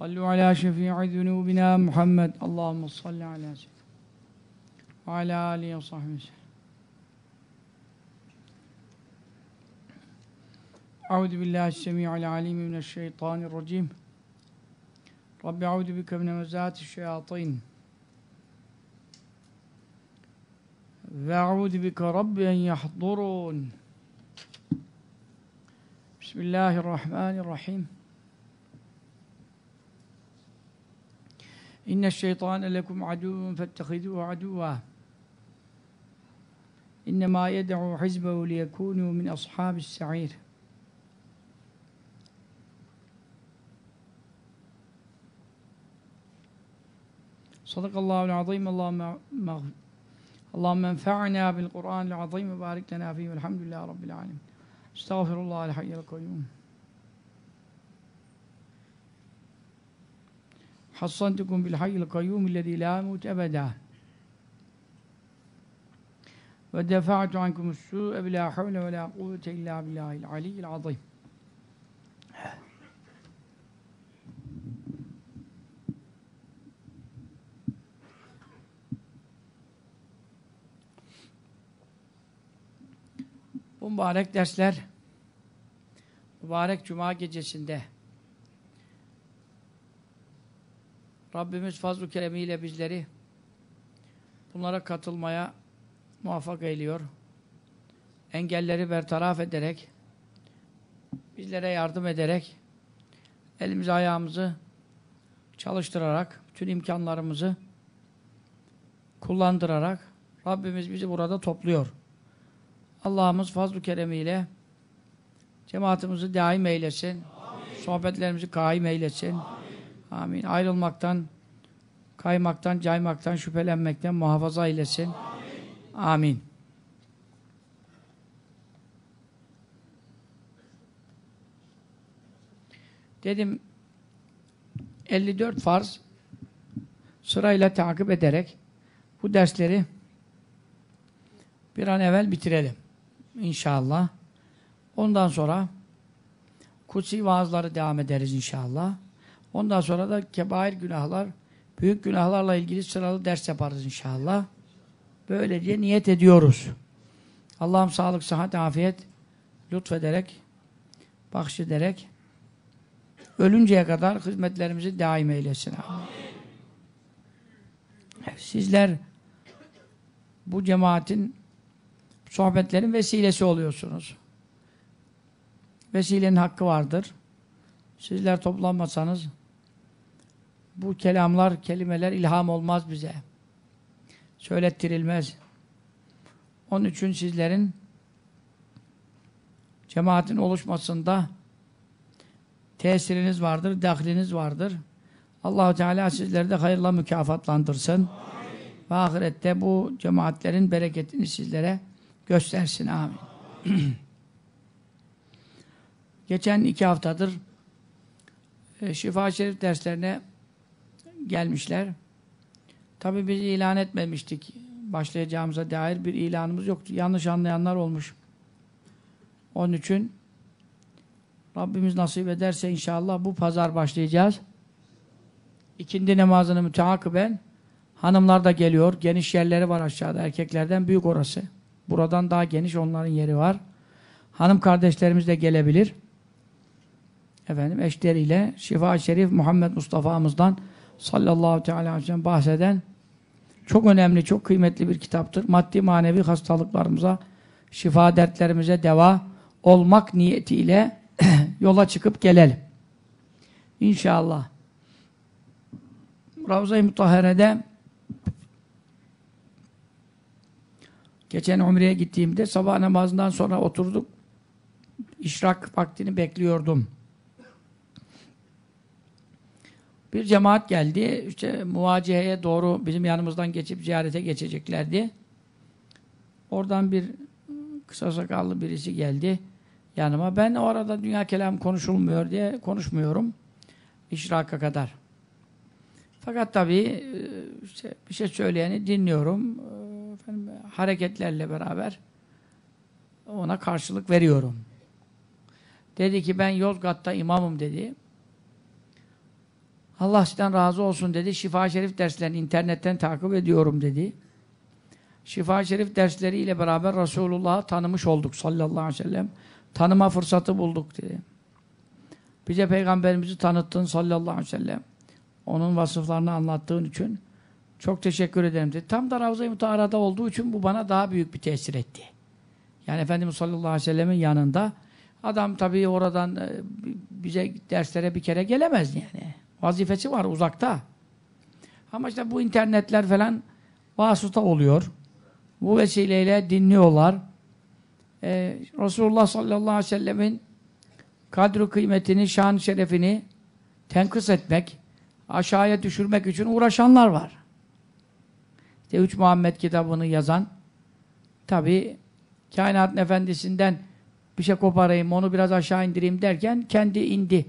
صلوا على شفيع ذنوبنا محمد. اللهم صل على سيدنا وعلى آله وصحبه وسلم. أعوذ بالله السميع العليم من الشيطان الرجيم. رب أعوذ بك من مزات الشياطين. وأعوذ بك رب أن يحضرون. بسم الله الرحمن الرحيم. إن الشيطان لكم عدو فاتخذوه عدوا. إنما يدعو حزبه ليكونوا من أصحاب السعير. صدق الله العظيم. اللهم مغفر اللهم انفعنا بالقرآن العظيم وبارك لنا فيه والحمد لله رب العالمين. استغفر الله الحي القيوم. hassantukum bil hayyil kayyum illezî lâ yemut ebedâ ve defa'tu ankumus su'e bi lâ havle ve lâ kuvvete illâ billâhil aliyyil azîm. Bu mübarek dersler mübarek cuma gecesinde Rabbimiz fazl-ı keremiyle bizleri bunlara katılmaya muvaffak eyliyor. Engelleri bertaraf ederek bizlere yardım ederek elimizi ayağımızı çalıştırarak bütün imkanlarımızı kullandırarak Rabbimiz bizi burada topluyor. Allah'ımız fazl-ı keremiyle cemaatimizi daim eylesin. Amin. Sohbetlerimizi kaim eylesin. Amin. Amin. Ayrılmaktan, kaymaktan, caymaktan, şüphelenmekten muhafaza eylesin. Amin. Amin. Dedim 54 farz sırayla takip ederek bu dersleri bir an evvel bitirelim. İnşallah. Ondan sonra kutsi vaazları devam ederiz inşallah. Ondan sonra da kebair günahlar, büyük günahlarla ilgili sıralı ders yaparız inşallah. Böylece niyet ediyoruz. Allah'ım sağlık, sıhhat, afiyet lütfederek, bahşederek ölünceye kadar hizmetlerimizi daim eylesin. Amin. Sizler bu cemaatin sohbetlerin vesilesi oluyorsunuz. Vesilenin hakkı vardır. Sizler toplanmasanız bu kelamlar, kelimeler ilham olmaz bize. Söylettirilmez. Onun için sizlerin cemaatin oluşmasında tesiriniz vardır, dahliniz vardır. Allahu Teala sizleri de hayırla mükafatlandırsın. Amin. Ve ahirette bu cemaatlerin bereketini sizlere göstersin. Amin. Geçen iki haftadır e, Şifa Şerif derslerine gelmişler. Tabi biz ilan etmemiştik. Başlayacağımıza dair bir ilanımız yoktu. Yanlış anlayanlar olmuş. Onun için Rabbimiz nasip ederse inşallah bu pazar başlayacağız. İkindi namazını müteakiben hanımlar da geliyor. Geniş yerleri var aşağıda. Erkeklerden büyük orası. Buradan daha geniş onların yeri var. Hanım kardeşlerimiz de gelebilir. Efendim eşleriyle Şifa Şerif Muhammed Mustafa'mızdan sallallahu teala aleyhi ve sellem bahseden çok önemli, çok kıymetli bir kitaptır. Maddi manevi hastalıklarımıza, şifa dertlerimize deva olmak niyetiyle yola çıkıp gelelim. İnşallah. Ravza-i Mutahhare'de geçen Umre'ye gittiğimde sabah namazından sonra oturduk. İşrak vaktini bekliyordum. Bir cemaat geldi. İşte muvaciheye doğru bizim yanımızdan geçip ziyarete geçeceklerdi. Oradan bir kısa sakallı birisi geldi yanıma. Ben o arada dünya kelam konuşulmuyor diye konuşmuyorum. İşraka kadar. Fakat tabii işte bir şey söyleyeni dinliyorum. Efendim, hareketlerle beraber ona karşılık veriyorum. Dedi ki ben Yozgat'ta imamım dedi. Allah sizden razı olsun dedi. Şifa Şerif derslerini internetten takip ediyorum dedi. Şifa Şerif dersleriyle beraber Resulullah'ı tanımış olduk sallallahu aleyhi ve sellem. Tanıma fırsatı bulduk dedi. Bize Peygamberimizi tanıttın sallallahu aleyhi ve sellem. Onun vasıflarını anlattığın için çok teşekkür ederim dedi. Tam da Ravza-i Mutahara'da olduğu için bu bana daha büyük bir tesir etti. Yani Efendimiz sallallahu aleyhi ve sellemin yanında adam tabii oradan e, bize derslere bir kere gelemez yani. Vazifesi var uzakta. Ama işte bu internetler falan vasıta oluyor. Bu vesileyle dinliyorlar. Ee, Resulullah sallallahu aleyhi ve sellemin kadru kıymetini, şan şerefini tenkıs etmek, aşağıya düşürmek için uğraşanlar var. İşte Üç Muhammed kitabını yazan tabi kainatın efendisinden bir şey koparayım, onu biraz aşağı indireyim derken kendi indi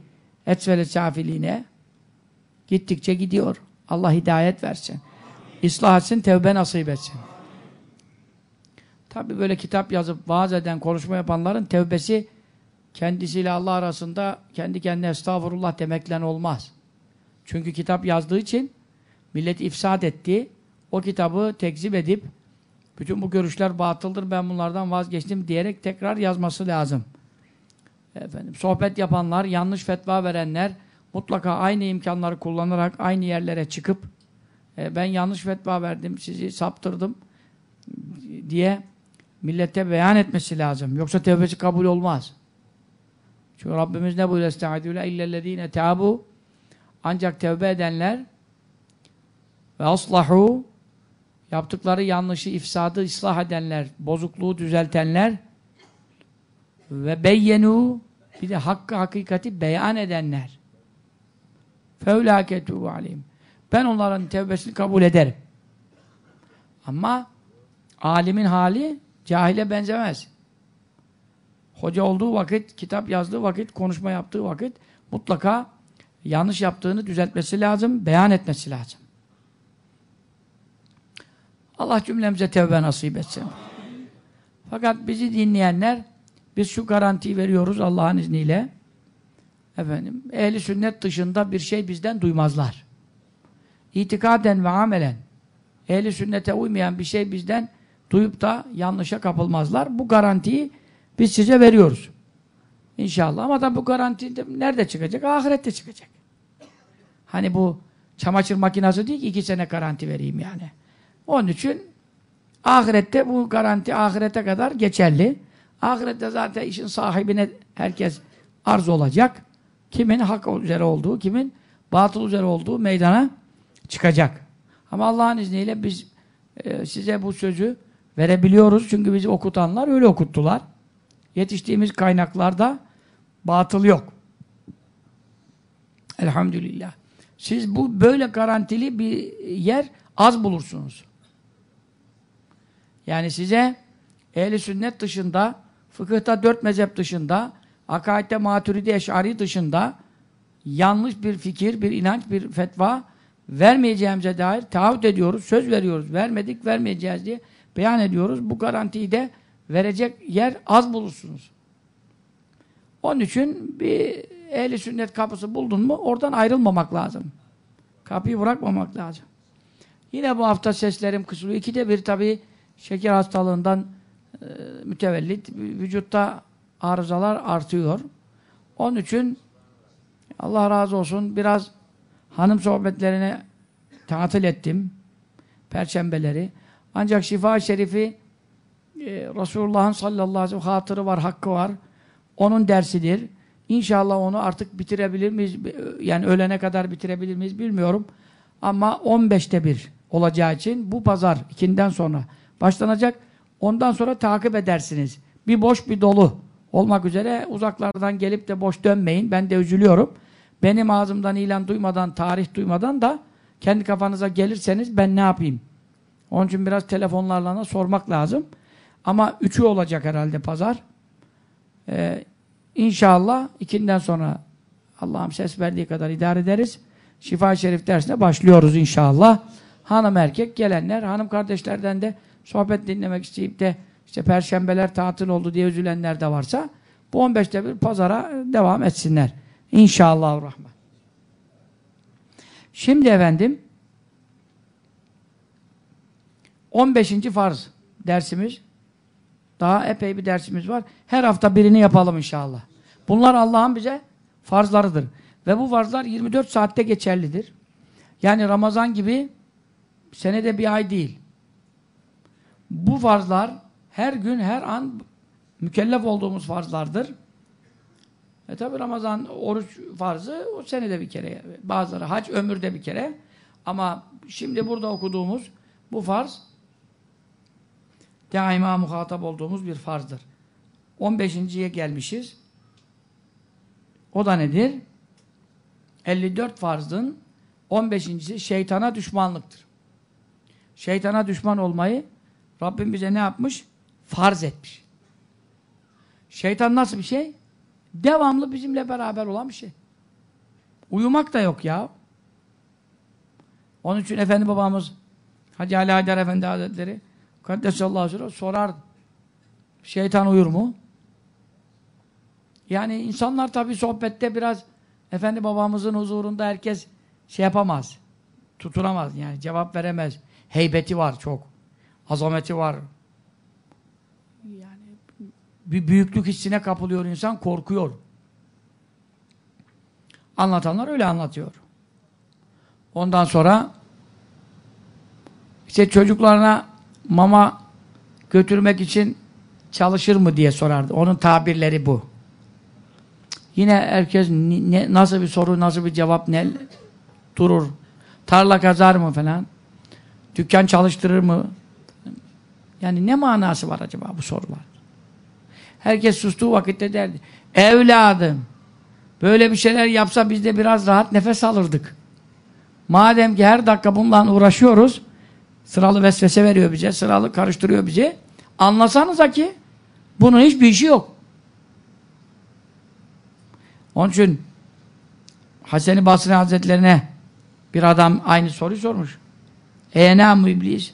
etsvele safiliğine. Gittikçe gidiyor. Allah hidayet versin. İslah etsin, tevbe nasip etsin. Tabi böyle kitap yazıp vaaz eden, konuşma yapanların tevbesi kendisiyle Allah arasında kendi kendine estağfurullah demekle olmaz. Çünkü kitap yazdığı için millet ifsad etti. O kitabı tekzip edip bütün bu görüşler batıldır ben bunlardan vazgeçtim diyerek tekrar yazması lazım. Efendim, sohbet yapanlar, yanlış fetva verenler mutlaka aynı imkanları kullanarak aynı yerlere çıkıp e, ben yanlış fetva verdim, sizi saptırdım diye millete beyan etmesi lazım. Yoksa tevbesi kabul olmaz. Çünkü Rabbimiz ne buyuruyor? Estağfirullah illellezine tabu ancak tevbe edenler ve aslahu yaptıkları yanlışı, ifsadı ıslah edenler, bozukluğu düzeltenler ve beyyenu bir de hakkı hakikati beyan edenler. Fevlâketu alim. Ben onların tevbesini kabul ederim. Ama alimin hali cahile benzemez. Hoca olduğu vakit, kitap yazdığı vakit, konuşma yaptığı vakit mutlaka yanlış yaptığını düzeltmesi lazım, beyan etmesi lazım. Allah cümlemize tevbe nasip etsin. Fakat bizi dinleyenler biz şu garantiyi veriyoruz Allah'ın izniyle. Efendim, ehli sünnet dışında bir şey bizden duymazlar. İtikaden ve amelen ehli sünnete uymayan bir şey bizden duyup da yanlışa kapılmazlar. Bu garantiyi biz size veriyoruz. İnşallah. Ama da bu garanti de nerede çıkacak? Ahirette çıkacak. Hani bu çamaşır makinası değil ki iki sene garanti vereyim yani. Onun için ahirette bu garanti ahirete kadar geçerli. Ahirette zaten işin sahibine herkes arz olacak. Kimin hak üzere olduğu, kimin batıl üzere olduğu meydana çıkacak. Ama Allah'ın izniyle biz e, size bu sözü verebiliyoruz. Çünkü bizi okutanlar öyle okuttular. Yetiştiğimiz kaynaklarda batıl yok. Elhamdülillah. Siz bu böyle garantili bir yer az bulursunuz. Yani size ehli sünnet dışında, fıkıhta dört mezhep dışında, akaidde maturidi eşari dışında yanlış bir fikir, bir inanç, bir fetva vermeyeceğimize dair taahhüt ediyoruz, söz veriyoruz. Vermedik, vermeyeceğiz diye beyan ediyoruz. Bu garantiyi de verecek yer az bulursunuz. Onun için bir ehli sünnet kapısı buldun mu oradan ayrılmamak lazım. Kapıyı bırakmamak lazım. Yine bu hafta seslerim kısılıyor. İkide bir tabii şeker hastalığından e, mütevellit vücutta arızalar artıyor. Onun için Allah razı olsun biraz hanım sohbetlerine tatil ettim. Perşembeleri. Ancak şifa şerifi e, Resulullah'ın sallallahu aleyhi ve sellem hatırı var, hakkı var. Onun dersidir. İnşallah onu artık bitirebilir miyiz? Yani ölene kadar bitirebilir miyiz bilmiyorum. Ama 15'te bir olacağı için bu pazar ikinden sonra başlanacak. Ondan sonra takip edersiniz. Bir boş bir dolu olmak üzere uzaklardan gelip de boş dönmeyin. Ben de üzülüyorum. benim ağzımdan ilan duymadan, tarih duymadan da kendi kafanıza gelirseniz ben ne yapayım? Onun için biraz telefonlarla da sormak lazım. Ama üçü olacak herhalde pazar. Ee, inşallah ikinden sonra Allah'ım ses verdiği kadar idare ederiz. Şifa-i Şerif dersine başlıyoruz inşallah. Hanım erkek gelenler, hanım kardeşlerden de sohbet dinlemek isteyip de işte perşembeler tatil oldu diye üzülenler de varsa bu 15'te bir pazara devam etsinler. İnşallah rahman. Şimdi efendim 15. farz dersimiz. Daha epey bir dersimiz var. Her hafta birini yapalım inşallah. Bunlar Allah'ın bize farzlarıdır. Ve bu farzlar 24 saatte geçerlidir. Yani Ramazan gibi senede bir ay değil. Bu farzlar her gün, her an mükellef olduğumuz farzlardır. E tabi Ramazan oruç farzı o senede bir kere. Bazıları hac ömürde bir kere. Ama şimdi burada okuduğumuz bu farz daima muhatap olduğumuz bir farzdır. 15.ye gelmişiz. O da nedir? 54 farzın 15.si şeytana düşmanlıktır. Şeytana düşman olmayı Rabbim bize ne yapmış? Farz etmiş. Şeytan nasıl bir şey? Devamlı bizimle beraber olan bir şey. Uyumak da yok ya. Onun için Efendi babamız Hacı Ali Haydar Efendi Hazretleri Kaddesallahu aleyhi ve sorar şeytan uyur mu? Yani insanlar tabi sohbette biraz Efendi babamızın huzurunda herkes şey yapamaz. Tuturamaz yani cevap veremez. Heybeti var çok. Azameti var. Bir büyüklük hissine kapılıyor insan, korkuyor. Anlatanlar öyle anlatıyor. Ondan sonra işte çocuklarına mama götürmek için çalışır mı diye sorardı. Onun tabirleri bu. Yine herkes ne, nasıl bir soru, nasıl bir cevap ne durur. Tarla kazar mı falan. Dükkan çalıştırır mı? Yani ne manası var acaba bu sorular? Herkes sustuğu vakitte derdi. Evladım böyle bir şeyler yapsa biz de biraz rahat nefes alırdık. Madem ki her dakika bununla uğraşıyoruz sıralı vesvese veriyor bize, sıralı karıştırıyor bizi. Anlasanıza ki bunun hiçbir işi yok. Onun için Hasan-ı Basri Hazretlerine bir adam aynı soruyu sormuş. Eğena mı iblis?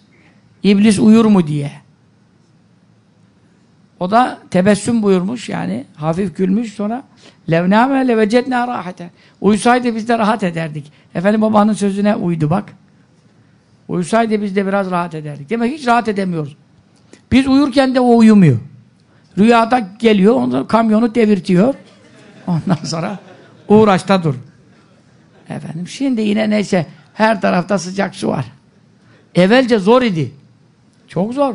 İblis uyur mu diye. O da tebessüm buyurmuş yani hafif gülmüş sonra levnâme levecednâ rahate. Uysaydı biz de rahat ederdik. Efendim babanın sözüne uydu bak. Uysaydı biz de biraz rahat ederdik. Demek hiç rahat edemiyoruz. Biz uyurken de o uyumuyor. Rüyada geliyor, onu kamyonu devirtiyor. Ondan sonra uğraşta dur. Efendim şimdi yine neyse her tarafta sıcak su var. Evvelce zor idi. Çok zor.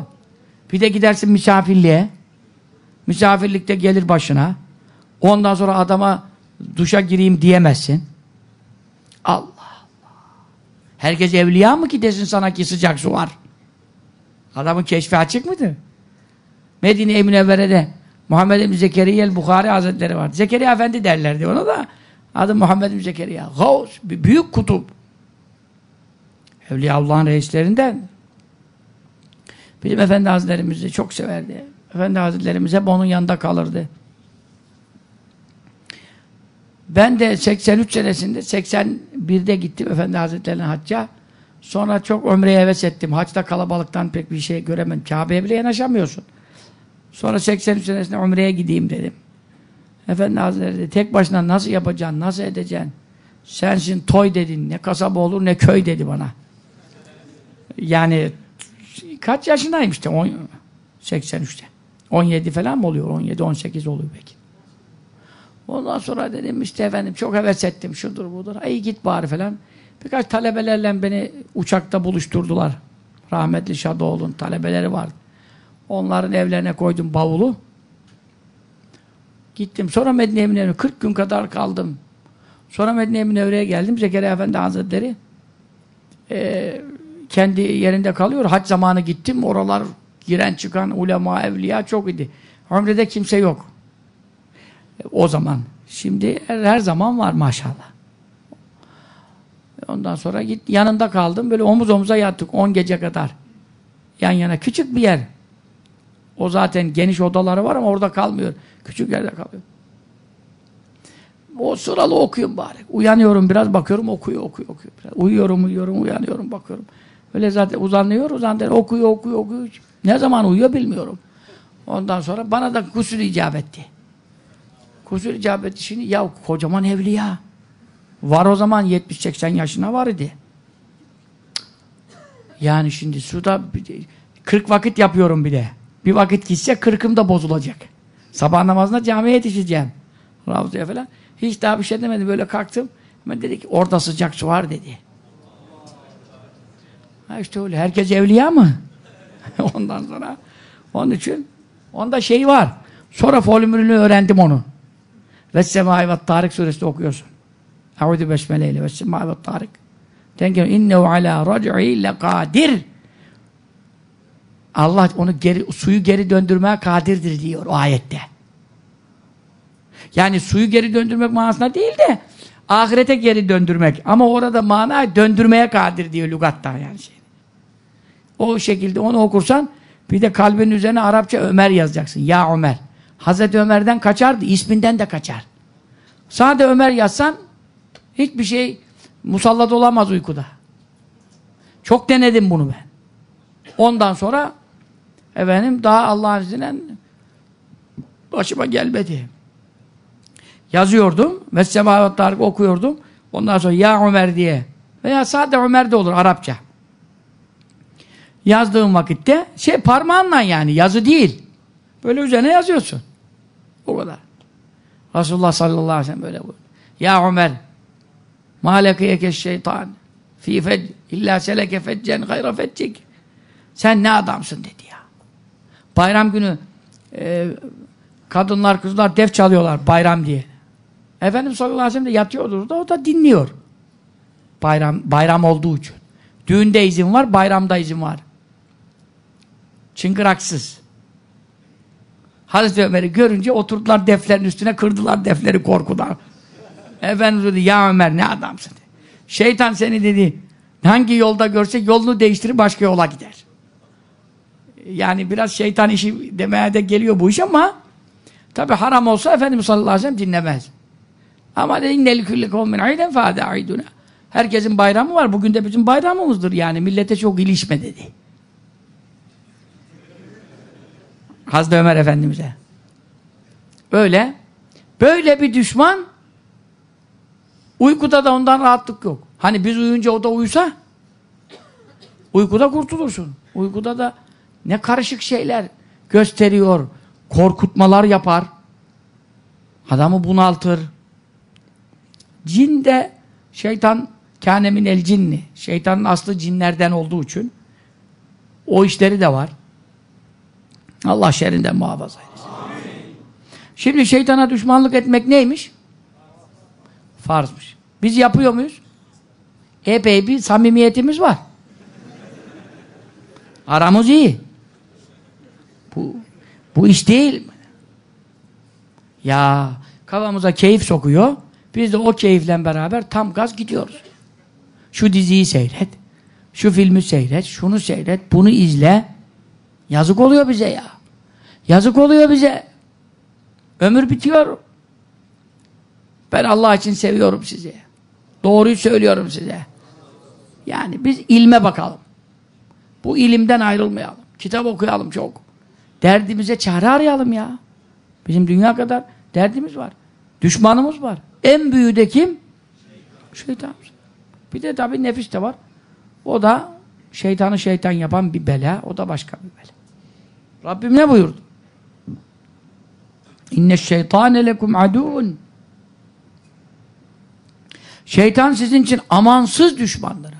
Bir de gidersin misafirliğe. Misafirlikte gelir başına. Ondan sonra adama duşa gireyim diyemezsin. Allah Allah. Herkes evliya mı ki desin sana ki sıcak su var? Adamın keşfi açık mıdır? Medine-i Münevvere'de Muhammed bin Zekeriya el-Bukhari Hazretleri var. Zekeriya Efendi derlerdi ona da. Adı Muhammed bin Zekeriya. Gavs, büyük kutup. Evliya Allah'ın reislerinden. Bizim Efendi Hazretlerimizi çok severdi. Efendi Hazretlerimiz hep onun yanında kalırdı. Ben de 83 senesinde 81'de gittim Efendi Hazretleri'ne hacca. Sonra çok ömreye heves ettim. Haçta kalabalıktan pek bir şey göremedim. Kabe'ye bile yanaşamıyorsun. Sonra 83 senesinde umreye gideyim dedim. Efendi Hazretleri dedi, tek başına nasıl yapacaksın, nasıl edeceksin? Sensin toy dedin, ne kasaba olur ne köy dedi bana. Yani kaç yaşındayım işte? 83'te. 17 falan mı oluyor? 17-18 oluyor belki. Ondan sonra dedim işte efendim çok heves ettim şudur budur. Ay git bari falan. Birkaç talebelerle beni uçakta buluşturdular. Rahmetli Şadoğlu'nun talebeleri vardı. Onların evlerine koydum bavulu. Gittim. Sonra Medine-i Münevvere'ye 40 gün kadar kaldım. Sonra Medine-i Münevvere'ye geldim. Zekeriya Efendi Hazretleri e, kendi yerinde kalıyor. Hac zamanı gittim. Oralar giren çıkan ulema, evliya çok idi. Ömrede kimse yok. O zaman. Şimdi her, her zaman var maşallah. Ondan sonra git yanında kaldım. Böyle omuz omuza yattık 10 gece kadar. Yan yana küçük bir yer. O zaten geniş odaları var ama orada kalmıyor. Küçük yerde kalıyor. O sıralı okuyun bari. Uyanıyorum biraz bakıyorum okuyor okuyor okuyor. Biraz. Uyuyorum uyuyorum uyanıyorum bakıyorum. Öyle zaten uzanıyor uzanıyor okuyor okuyor okuyor. Ne zaman uyuyor bilmiyorum. Ondan sonra bana da gusül icap etti. Gusül icap etti şimdi ya kocaman evliya. Var o zaman 70-80 yaşına var idi. Yani şimdi suda 40 vakit yapıyorum bir de. Bir vakit gitse 40'ım da bozulacak. Sabah namazına camiye yetişeceğim. Ravzaya falan. Hiç daha bir şey demedi. Böyle kalktım. Ben dedi ki orada sıcak su var dedi. Ha işte öyle. Herkes evliya mı? Ondan sonra onun için onda şey var. Sonra formülünü öğrendim onu. Ve semai ve Tarık suresinde okuyorsun. Eûzü besmeleyle ve semai ve Tarık. Denken innehu ala rac'i lekadir. Allah onu geri, suyu geri döndürmeye kadirdir diyor o ayette. Yani suyu geri döndürmek manasına değil de ahirete geri döndürmek. Ama orada mana döndürmeye kadir diyor lügatta yani şey. O şekilde onu okursan bir de kalbin üzerine Arapça Ömer yazacaksın. Ya Ömer. Hazreti Ömer'den kaçardı. isminden de kaçar. Sade Ömer yazsan hiçbir şey musallat olamaz uykuda. Çok denedim bunu ben. Ondan sonra efendim daha Allah'ın izniyle başıma gelmedi. Yazıyordum. Ve okuyordum. Ondan sonra ya Ömer diye veya sade Ömer de olur Arapça. Yazdığım vakitte şey parmağınla yani yazı değil. Böyle üzerine yazıyorsun. O kadar. Resulullah sallallahu aleyhi ve sellem böyle buyurdu. Ya Ömer ma lekiyeke şeytan fi fed illa seleke feccen gayra feccik. Sen ne adamsın dedi ya. Bayram günü e, kadınlar kızlar def çalıyorlar bayram diye. Efendimiz sallallahu aleyhi ve sellem de yatıyordur da o da dinliyor. Bayram bayram olduğu için. Düğünde izin var, bayramda izin var. Çıngıraksız. Hazreti Ömer'i görünce oturdular deflerin üstüne, kırdılar defleri korkudan. Efendimiz dedi, ya Ömer ne adamsın dedi. Şeytan seni dedi, hangi yolda görse yolunu değiştirir başka yola gider. Yani biraz şeytan işi demeye de geliyor bu iş ama tabi haram olsa Efendimiz sallallahu aleyhi ve sellem dinlemez. Ama de innel kulli kavmin ayden fâde ayduna. Herkesin bayramı var. Bugün de bizim bayramımızdır yani. Millete çok ilişme dedi. Hazreti Ömer Efendimiz'e. Öyle. Böyle bir düşman uykuda da ondan rahatlık yok. Hani biz uyuyunca o da uyusa uykuda kurtulursun. Uykuda da ne karışık şeyler gösteriyor. Korkutmalar yapar. Adamı bunaltır. Cin de şeytan kânemin el cinni. Şeytanın aslı cinlerden olduğu için o işleri de var. Allah şerrinden muhafaza eylesin. Şimdi şeytana düşmanlık etmek neymiş? Farzmış. Biz yapıyor muyuz? Epey bir samimiyetimiz var. Aramız iyi. Bu, bu iş değil. Ya kafamıza keyif sokuyor. Biz de o keyifle beraber tam gaz gidiyoruz. Şu diziyi seyret. Şu filmi seyret. Şunu seyret. Bunu izle. Yazık oluyor bize ya. Yazık oluyor bize. Ömür bitiyor. Ben Allah için seviyorum sizi. Doğruyu söylüyorum size. Yani biz ilme bakalım. Bu ilimden ayrılmayalım. Kitap okuyalım çok. Derdimize çare arayalım ya. Bizim dünya kadar derdimiz var. Düşmanımız var. En büyüğü de kim? Şeytan. Bir de tabii nefis de var. O da şeytanı şeytan yapan bir bela. O da başka bir bela. Rabbim ne buyurdu? İnne şeytane lekum adun. Şeytan sizin için amansız düşmandır.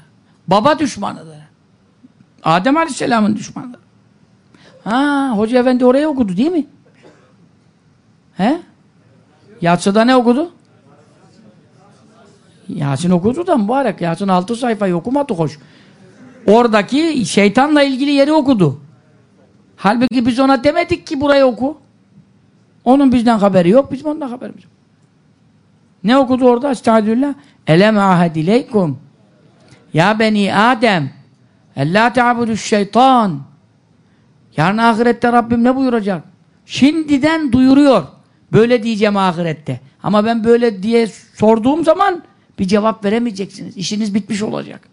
Baba düşmanıdır. Adem Aleyhisselam'ın düşmanıdır. Ha, Hoca Efendi oraya okudu değil mi? He? Yatsıda ne okudu? Yasin okudu da mübarek. Yasin altı sayfayı okumadı hoş. Oradaki şeytanla ilgili yeri okudu. Halbuki biz ona demedik ki burayı oku. Onun bizden haberi yok, bizim ondan haberimiz yok. Ne okudu orada? Estağfirullah. Elem ahedileykum Ya beni Adem Ella ta'budu şeytan Yarın ahirette Rabbim ne buyuracak? Şimdiden duyuruyor. Böyle diyeceğim ahirette. Ama ben böyle diye sorduğum zaman bir cevap veremeyeceksiniz. İşiniz bitmiş olacak.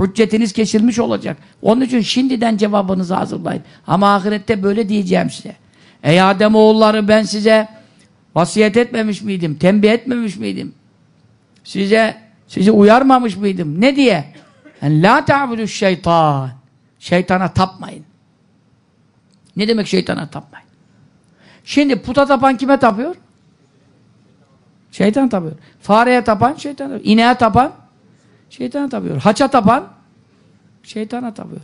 Hüccetiniz kesilmiş olacak. Onun için şimdiden cevabınızı hazırlayın. Ama ahirette böyle diyeceğim size. Ey Adem oğulları ben size vasiyet etmemiş miydim? Tembih etmemiş miydim? Size sizi uyarmamış mıydım? Ne diye? La ta'budu şeytan. Şeytana tapmayın. Ne demek şeytana tapmayın? Şimdi puta tapan kime tapıyor? Şeytan tapıyor. Fareye tapan şeytan tapıyor. İneğe tapan şeytana tapıyor. Haça tapan şeytana tapıyor.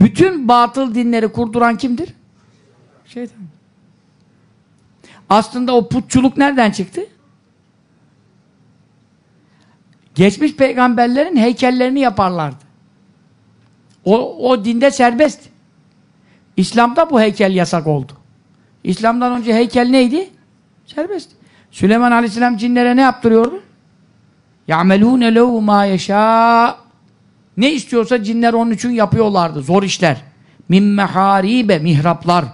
Bütün batıl dinleri kurduran kimdir? Şeytan. Aslında o putçuluk nereden çıktı? Geçmiş peygamberlerin heykellerini yaparlardı. O, o dinde serbest. İslam'da bu heykel yasak oldu. İslam'dan önce heykel neydi? Serbest. Süleyman Aleyhisselam cinlere ne yaptırıyordu? يَعْمَلُونَ لَهُ مَا يَشَاءُ Ne istiyorsa cinler onun için yapıyorlardı. Zor işler. مِنْ مَحَارِيبَ Mihraplar.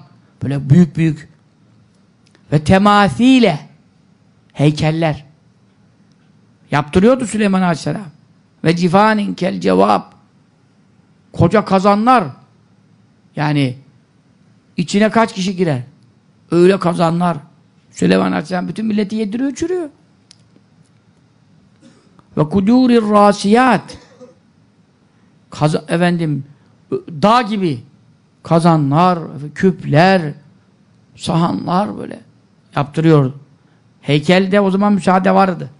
Böyle büyük büyük. Ve temasile heykeller. Yaptırıyordu Süleyman Aleyhisselam. Ve cifanin kel cevap. Koca kazanlar. Yani içine kaç kişi girer? Öyle kazanlar. Süleyman Aleyhisselam bütün milleti yediriyor, çürüyor. Ve kudurir rasiyat. Kaza, efendim dağ gibi kazanlar, küpler, sahanlar böyle yaptırıyor. Heykelde o zaman müsaade vardı.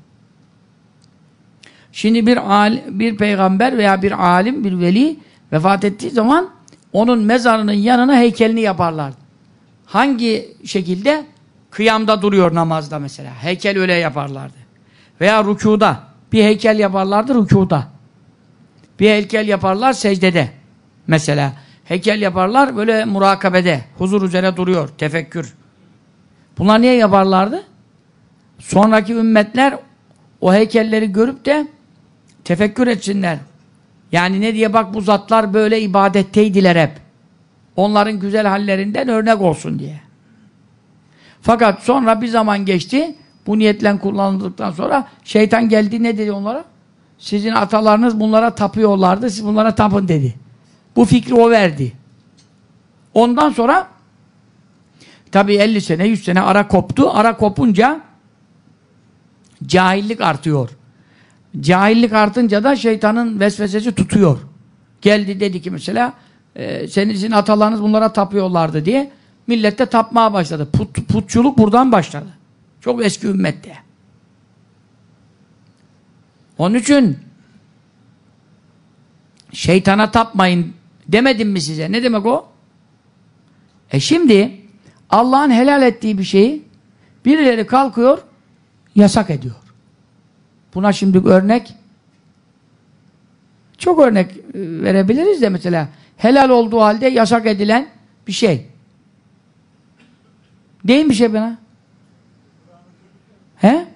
Şimdi bir al, bir peygamber veya bir alim, bir veli vefat ettiği zaman onun mezarının yanına heykelini yaparlar. Hangi şekilde? Kıyamda duruyor namazda mesela. Heykel öyle yaparlardı. Veya rükuda. Bir heykel yaparlardı rükuda. Bir heykel yaparlar secdede. Mesela heykel yaparlar böyle murakabede. Huzur üzere duruyor. Tefekkür. Bunlar niye yaparlardı? Sonraki ümmetler o heykelleri görüp de tefekkür etsinler. Yani ne diye bak bu zatlar böyle ibadetteydiler hep. Onların güzel hallerinden örnek olsun diye. Fakat sonra bir zaman geçti. Bu niyetle kullanıldıktan sonra şeytan geldi ne dedi onlara? Sizin atalarınız bunlara tapıyorlardı. Siz bunlara tapın dedi. Bu fikri o verdi. Ondan sonra tabi 50 sene 100 sene ara koptu. Ara kopunca cahillik artıyor. Cahillik artınca da şeytanın vesvesesi tutuyor. Geldi dedi ki mesela e, sizin atalarınız bunlara tapıyorlardı diye millette tapmaya başladı. Put, putçuluk buradan başladı. Çok eski ümmette. Onun için şeytana tapmayın demedim mi size? Ne demek o? E şimdi Allah'ın helal ettiği bir şeyi birileri kalkıyor yasak ediyor. Buna şimdi örnek çok örnek e, verebiliriz de mesela helal olduğu halde yasak edilen bir şey. Değil bir şey bana? He?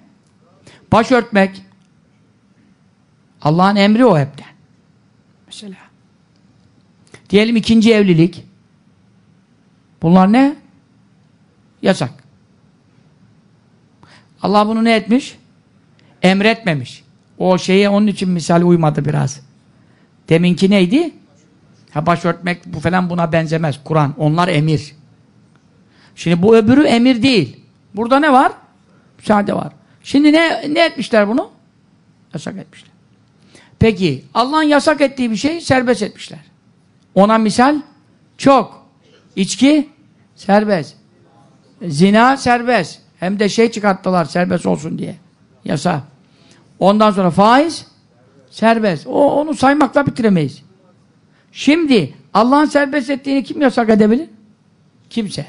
Baş örtmek. Allah'ın emri o hepten. Mesela. Diyelim ikinci evlilik. Bunlar ne? Yasak. Allah bunu ne etmiş? Emretmemiş. O şeye onun için misal uymadı biraz. Deminki neydi? Ha başörtmek bu falan buna benzemez. Kur'an. Onlar emir. Şimdi bu öbürü emir değil. Burada ne var? Müsaade var. Şimdi ne, ne etmişler bunu? Yasak etmişler. Peki Allah'ın yasak ettiği bir şeyi serbest etmişler. Ona misal çok. İçki serbest. Zina serbest. Hem de şey çıkarttılar serbest olsun diye. Yasa. Ondan sonra faiz serbest. O onu saymakla bitiremeyiz. Şimdi Allah'ın serbest ettiğini kim yasak edebilir? Kimse.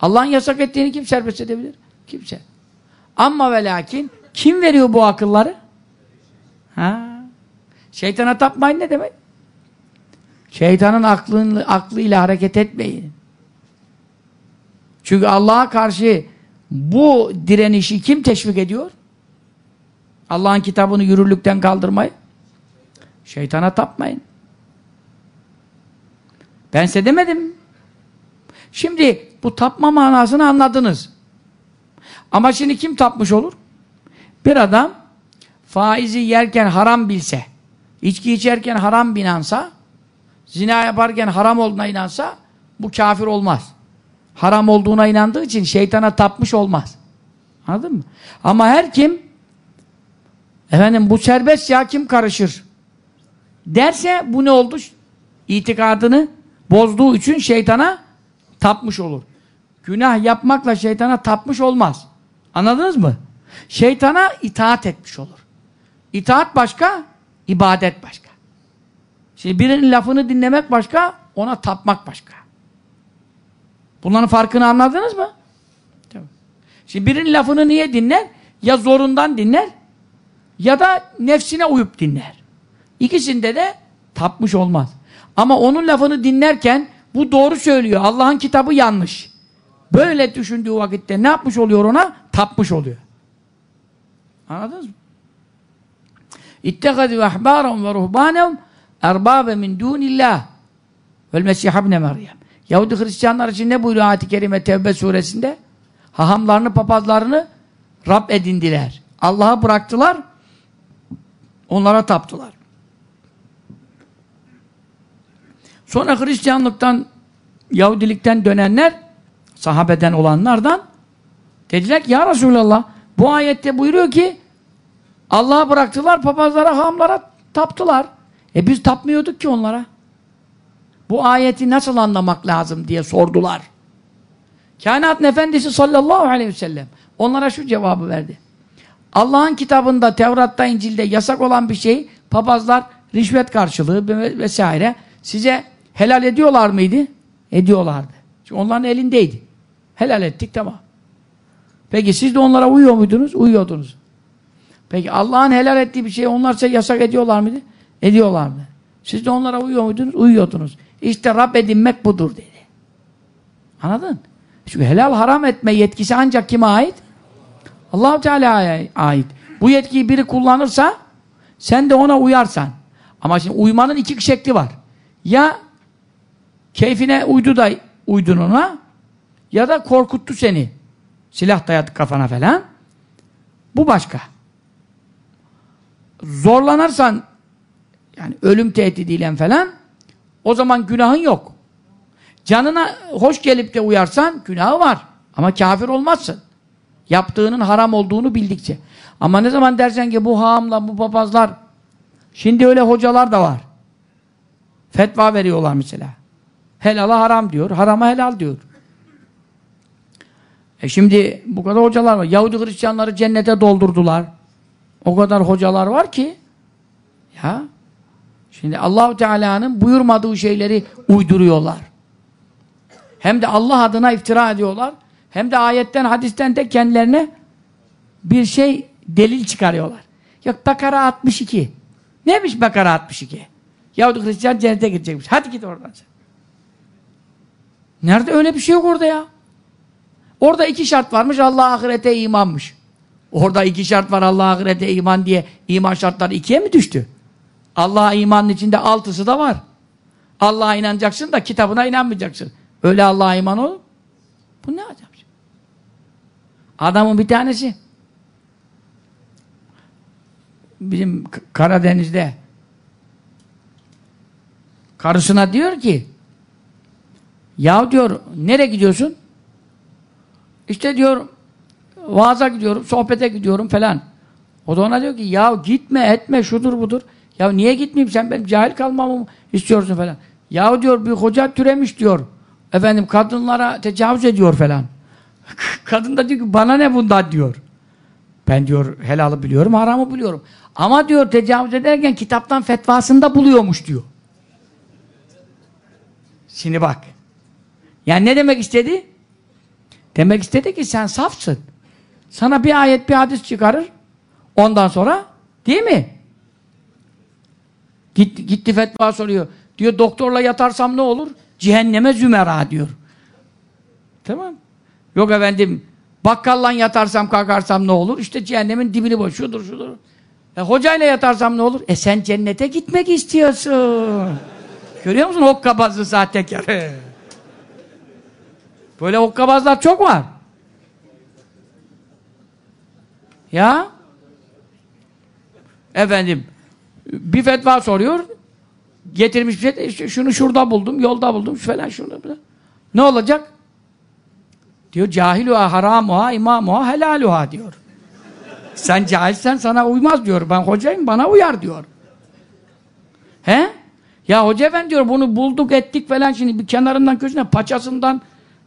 Allah'ın yasak ettiğini kim serbest edebilir? Kimse. Ama ve lakin kim veriyor bu akılları? Ha? Şeytana tapmayın ne demek? Şeytanın aklını, aklıyla hareket etmeyin. Çünkü Allah'a karşı bu direnişi kim teşvik ediyor? Allah'ın kitabını yürürlükten kaldırmayı? Şeytana tapmayın. Ben size demedim. Şimdi bu tapma manasını anladınız. Ama şimdi kim tapmış olur? Bir adam faizi yerken haram bilse, içki içerken haram binansa, zina yaparken haram olduğuna inansa bu kafir olmaz. Haram olduğuna inandığı için şeytana tapmış olmaz. Anladın mı? Ama her kim efendim bu serbest ya kim karışır derse bu ne oldu? İtikadını bozduğu için şeytana tapmış olur. Günah yapmakla şeytana tapmış olmaz. Anladınız mı? Şeytana itaat etmiş olur. İtaat başka, ibadet başka. Şimdi birinin lafını dinlemek başka, ona tapmak başka. Bunların farkını anladınız mı? Tamam. Şimdi birinin lafını niye dinler? Ya zorundan dinler ya da nefsine uyup dinler. İkisinde de tapmış olmaz. Ama onun lafını dinlerken bu doğru söylüyor. Allah'ın kitabı yanlış. Böyle düşündüğü vakitte ne yapmış oluyor ona? Tapmış oluyor. Anladınız mı? İttekadü ahbârahum ve ruhbânehum erbâbe min dûnillâh vel mesih ibne Meryem. Yahudi Hristiyanlar için ne buyuruyor ayet-i kerime Tevbe suresinde? Hahamlarını, papazlarını Rab edindiler. Allah'a bıraktılar, onlara taptılar. Sonra Hristiyanlıktan, Yahudilikten dönenler, sahabeden olanlardan dediler ki ya Resulallah bu ayette buyuruyor ki Allah'a bıraktılar, papazlara, hahamlara taptılar. E biz tapmıyorduk ki onlara. Bu ayeti nasıl anlamak lazım diye sordular. Kainatın Efendisi sallallahu aleyhi ve sellem onlara şu cevabı verdi. Allah'ın kitabında, Tevrat'ta, İncil'de yasak olan bir şey papazlar rişvet karşılığı vesaire size helal ediyorlar mıydı? Ediyorlardı. Çünkü onların elindeydi. Helal ettik tamam. Peki siz de onlara uyuyor muydunuz? Uyuyordunuz. Peki Allah'ın helal ettiği bir şeyi onlar size yasak ediyorlar mıydı? Ediyorlardı. Siz de onlara uyuyor muydunuz? Uyuyordunuz. İşte Rab edinmek budur dedi. Anladın? Çünkü helal haram etme yetkisi ancak kime ait? allah Teala'ya ait. Bu yetkiyi biri kullanırsa sen de ona uyarsan. Ama şimdi uymanın iki şekli var. Ya keyfine uydu da uydun ona ya da korkuttu seni. Silah dayadı kafana falan. Bu başka. Zorlanırsan yani ölüm tehdidiyle falan o zaman günahın yok. Canına hoş gelip de uyarsan günahı var. Ama kafir olmazsın. Yaptığının haram olduğunu bildikçe. Ama ne zaman dersen ki bu haamla bu papazlar şimdi öyle hocalar da var. Fetva veriyorlar mesela. Helala haram diyor, harama helal diyor. E şimdi bu kadar hocalar var. Yahudi Hristiyanları cennete doldurdular. O kadar hocalar var ki ya şimdi Allahu Teala'nın buyurmadığı şeyleri uyduruyorlar. Hem de Allah adına iftira ediyorlar. Hem de ayetten, hadisten de kendilerine bir şey delil çıkarıyorlar. Yok Bakara 62. Neymiş Bakara 62? Yahudi Hristiyan cennete gidecekmiş. Hadi git oradan sen. Nerede öyle bir şey yok orada ya? Orada iki şart varmış. Allah ahirete imanmış. Orada iki şart var Allah ahirete iman diye. iman şartları ikiye mi düştü? Allah'a imanın içinde altısı da var. Allah'a inanacaksın da kitabına inanmayacaksın. Öyle Allah'a iman olur. Bu ne acaba? Adamın bir tanesi bizim Karadeniz'de karısına diyor ki ya diyor nereye gidiyorsun? İşte diyor vaaza gidiyorum, sohbete gidiyorum falan. O da ona diyor ki ya gitme etme şudur budur. Ya niye gitmeyeyim sen benim cahil kalmamı istiyorsun falan. Ya diyor bir hoca türemiş diyor. Efendim kadınlara tecavüz ediyor falan. Kadın da diyor ki bana ne bundan diyor. Ben diyor helalı biliyorum, haramı biliyorum. Ama diyor tecavüz ederken kitaptan fetvasında buluyormuş diyor. Şimdi bak. Yani ne demek istedi? Demek istedi ki sen safsın. Sana bir ayet bir hadis çıkarır. Ondan sonra değil mi? Gitti, gitti fetva soruyor. Diyor doktorla yatarsam ne olur? Cehenneme zümera diyor. Tamam. Yok efendim bakkalla yatarsam kalkarsam ne olur? İşte cehennemin dibini boş. Şudur şudur. E hocayla yatarsam ne olur? E sen cennete gitmek istiyorsun. Görüyor musun hokkabazlı sahtekarı? Böyle hokkabazlar çok var. Ya efendim bir fetva soruyor getirmiş bir şey şunu şurada buldum yolda buldum falan şurada ne olacak? diyor cahiluha haramuha imamuha helaluha diyor. Sen cahilsen sana uymaz diyor. Ben hocayım bana uyar diyor. He? Ya hoca efendi diyor bunu bulduk ettik falan şimdi bir kenarından köşesinden paçasından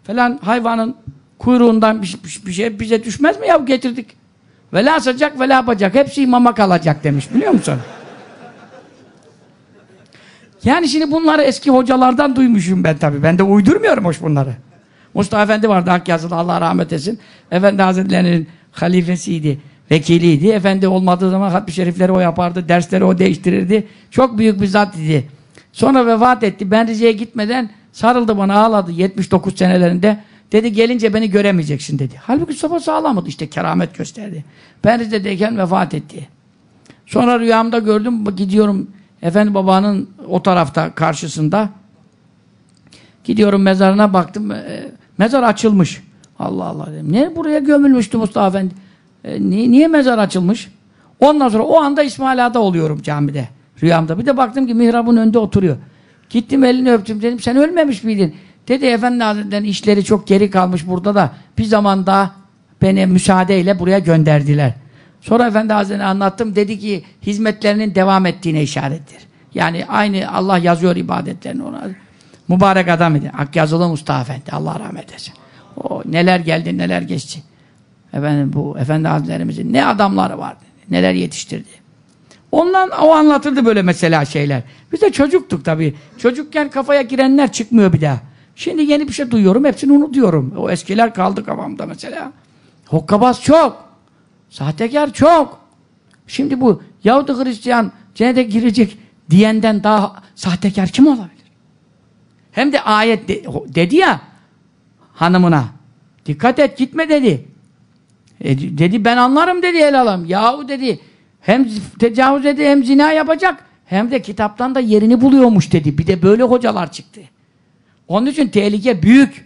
falan hayvanın kuyruğundan bir, bir, bir şey bize düşmez mi ya getirdik. Vela sıcak vela bacak hepsi imama kalacak demiş biliyor musun? Yani şimdi bunları eski hocalardan duymuşum ben tabii. Ben de uydurmuyorum hoş bunları. Mustafa Efendi vardı Akyazı'da Allah rahmet etsin. Efendi Hazretleri'nin halifesiydi, vekiliydi. Efendi olmadığı zaman hatmi şerifleri o yapardı, dersleri o değiştirirdi. Çok büyük bir zat idi. Sonra vefat etti. Ben Rize'ye gitmeden sarıldı bana ağladı 79 senelerinde. Dedi gelince beni göremeyeceksin dedi. Halbuki sabah sağlamadı işte keramet gösterdi. Ben Rize'deyken vefat etti. Sonra rüyamda gördüm gidiyorum Efendi babanın o tarafta karşısında. Gidiyorum mezarına baktım. E, mezar açılmış. Allah Allah dedim. Ne buraya gömülmüştü Mustafa Efendi? E, niye, niye mezar açılmış? Ondan sonra o anda İsmail Ağa'da oluyorum camide. Rüyamda. Bir de baktım ki mihrabın önünde oturuyor. Gittim elini öptüm dedim sen ölmemiş miydin? Dedi Efendi Hazretleri'nin işleri çok geri kalmış burada da bir zaman daha beni müsaadeyle buraya gönderdiler. Sonra Efendi Hazretleri'ne anlattım. Dedi ki hizmetlerinin devam ettiğine işarettir. Yani aynı Allah yazıyor ibadetlerini ona. Mübarek adam idi. Akyazılı Mustafa Efendi. Allah rahmet etsin. O neler geldi neler geçti. Efendim bu Efendi Hazretlerimizin ne adamları vardı. Neler yetiştirdi. Ondan o anlatırdı böyle mesela şeyler. Biz de çocuktuk tabii. Çocukken kafaya girenler çıkmıyor bir daha. Şimdi yeni bir şey duyuyorum, hepsini unutuyorum. O eskiler kaldı kafamda mesela. Hokkabaz çok. Sahtekar çok. Şimdi bu Yahudi Hristiyan cennete girecek diyenden daha sahtekar kim olabilir? Hem de ayet de, dedi ya hanımına. Dikkat et gitme dedi. E, dedi ben anlarım dedi el alam. Yahu dedi hem tecavüz dedi hem zina yapacak hem de kitaptan da yerini buluyormuş dedi. Bir de böyle hocalar çıktı. Onun için tehlike büyük.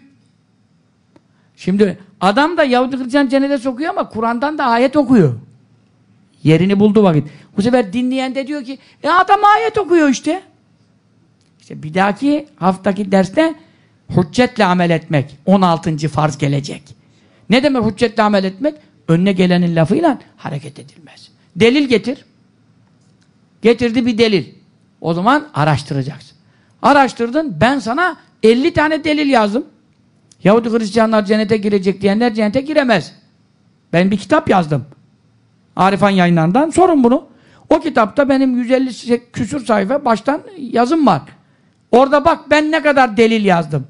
Şimdi adam da Yahudi Hristiyan cennete sokuyor ama Kur'an'dan da ayet okuyor. Yerini buldu vakit. Bu sefer dinleyen de diyor ki e adam ayet okuyor işte. İşte bir dahaki haftaki derste hüccetle amel etmek 16. farz gelecek. Ne demek hüccetle amel etmek? Önüne gelenin lafıyla hareket edilmez. Delil getir. Getirdi bir delil. O zaman araştıracaksın. Araştırdın ben sana 50 tane delil yazdım. Yahudi Hristiyanlar cennete girecek diyenler cennete giremez. Ben bir kitap yazdım. Arifan yayınlarından. Sorun bunu. O kitapta benim 150 küsur sayfa baştan yazım var. Orada bak ben ne kadar delil yazdım.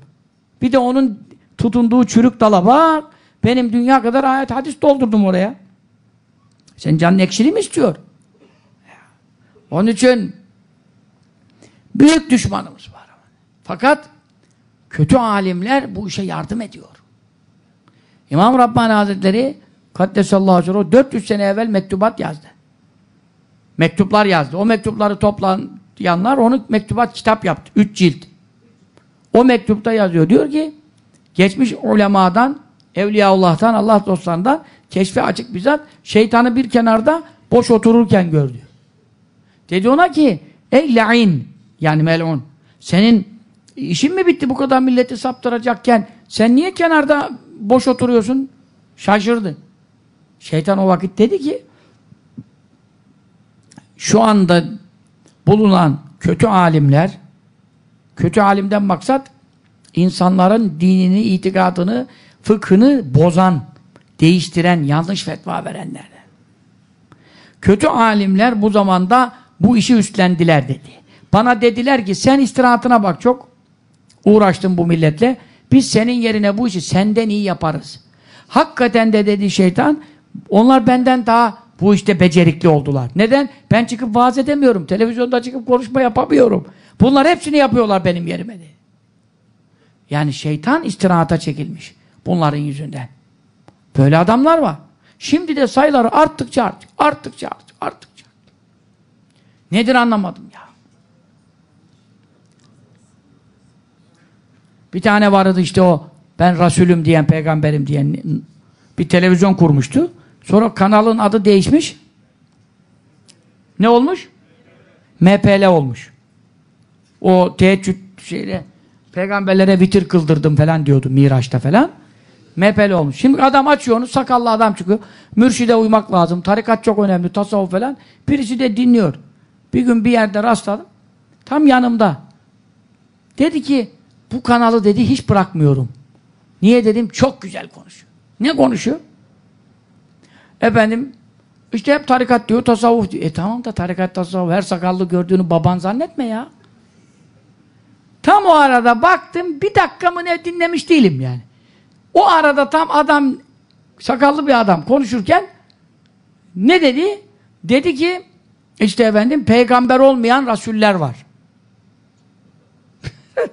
Bir de onun tutunduğu çürük dala bak. Benim dünya kadar ayet hadis doldurdum oraya. Sen canın ekşili mi istiyor? Onun için büyük düşmanımız var. Fakat kötü alimler bu işe yardım ediyor. İmam Rabbani Hazretleri Kaddesallahu aleyhi ve 400 sene evvel mektubat yazdı. Mektuplar yazdı. O mektupları toplayanlar onu mektubat kitap yaptı. Üç cilt. O mektupta yazıyor. Diyor ki geçmiş ulemadan, Evliyaullah'tan, Allah dostlarından keşfe açık bizzat şeytanı bir kenarda boş otururken gördü. Dedi ona ki ey la'in yani mel'un senin işin mi bitti bu kadar milleti saptıracakken sen niye kenarda boş oturuyorsun? Şaşırdı. Şeytan o vakit dedi ki şu anda bulunan kötü alimler kötü alimden maksat insanların dinini, itikadını, fıkhını bozan, değiştiren, yanlış fetva verenler. Kötü alimler bu zamanda bu işi üstlendiler dedi. Bana dediler ki sen istirahatına bak çok uğraştın bu milletle. Biz senin yerine bu işi senden iyi yaparız. Hakikaten de dedi şeytan onlar benden daha bu işte becerikli oldular. Neden? Ben çıkıp vaaz edemiyorum. Televizyonda çıkıp konuşma yapamıyorum. Bunlar hepsini yapıyorlar benim yerime de. Yani şeytan istirahata çekilmiş. Bunların yüzünden. Böyle adamlar var. Şimdi de sayıları arttıkça artıyor. Arttıkça artıyor. Arttıkça. Nedir anlamadım ya. Bir tane vardı işte o ben Resulüm diyen, peygamberim diyen bir televizyon kurmuştu. Sonra kanalın adı değişmiş. Ne olmuş? MPL olmuş. O teheccüd şeyle peygamberlere vitir kıldırdım falan diyordu Miraç'ta falan. MPL olmuş. Şimdi adam açıyor onu, sakallı adam çıkıyor. Mürşide uymak lazım. Tarikat çok önemli, tasavvuf falan. Birisi de dinliyor. Bir gün bir yerde rastladım. Tam yanımda. Dedi ki, bu kanalı dedi hiç bırakmıyorum. Niye dedim? Çok güzel konuşuyor. Ne konuşuyor? Efendim, işte hep tarikat diyor, tasavvuf diyor. E tamam da tarikat, tasavvuf, her sakallı gördüğünü baban zannetme ya. Tam o arada baktım, bir dakika mı ne dinlemiş değilim yani. O arada tam adam, sakallı bir adam konuşurken ne dedi? Dedi ki, işte efendim peygamber olmayan rasuller var.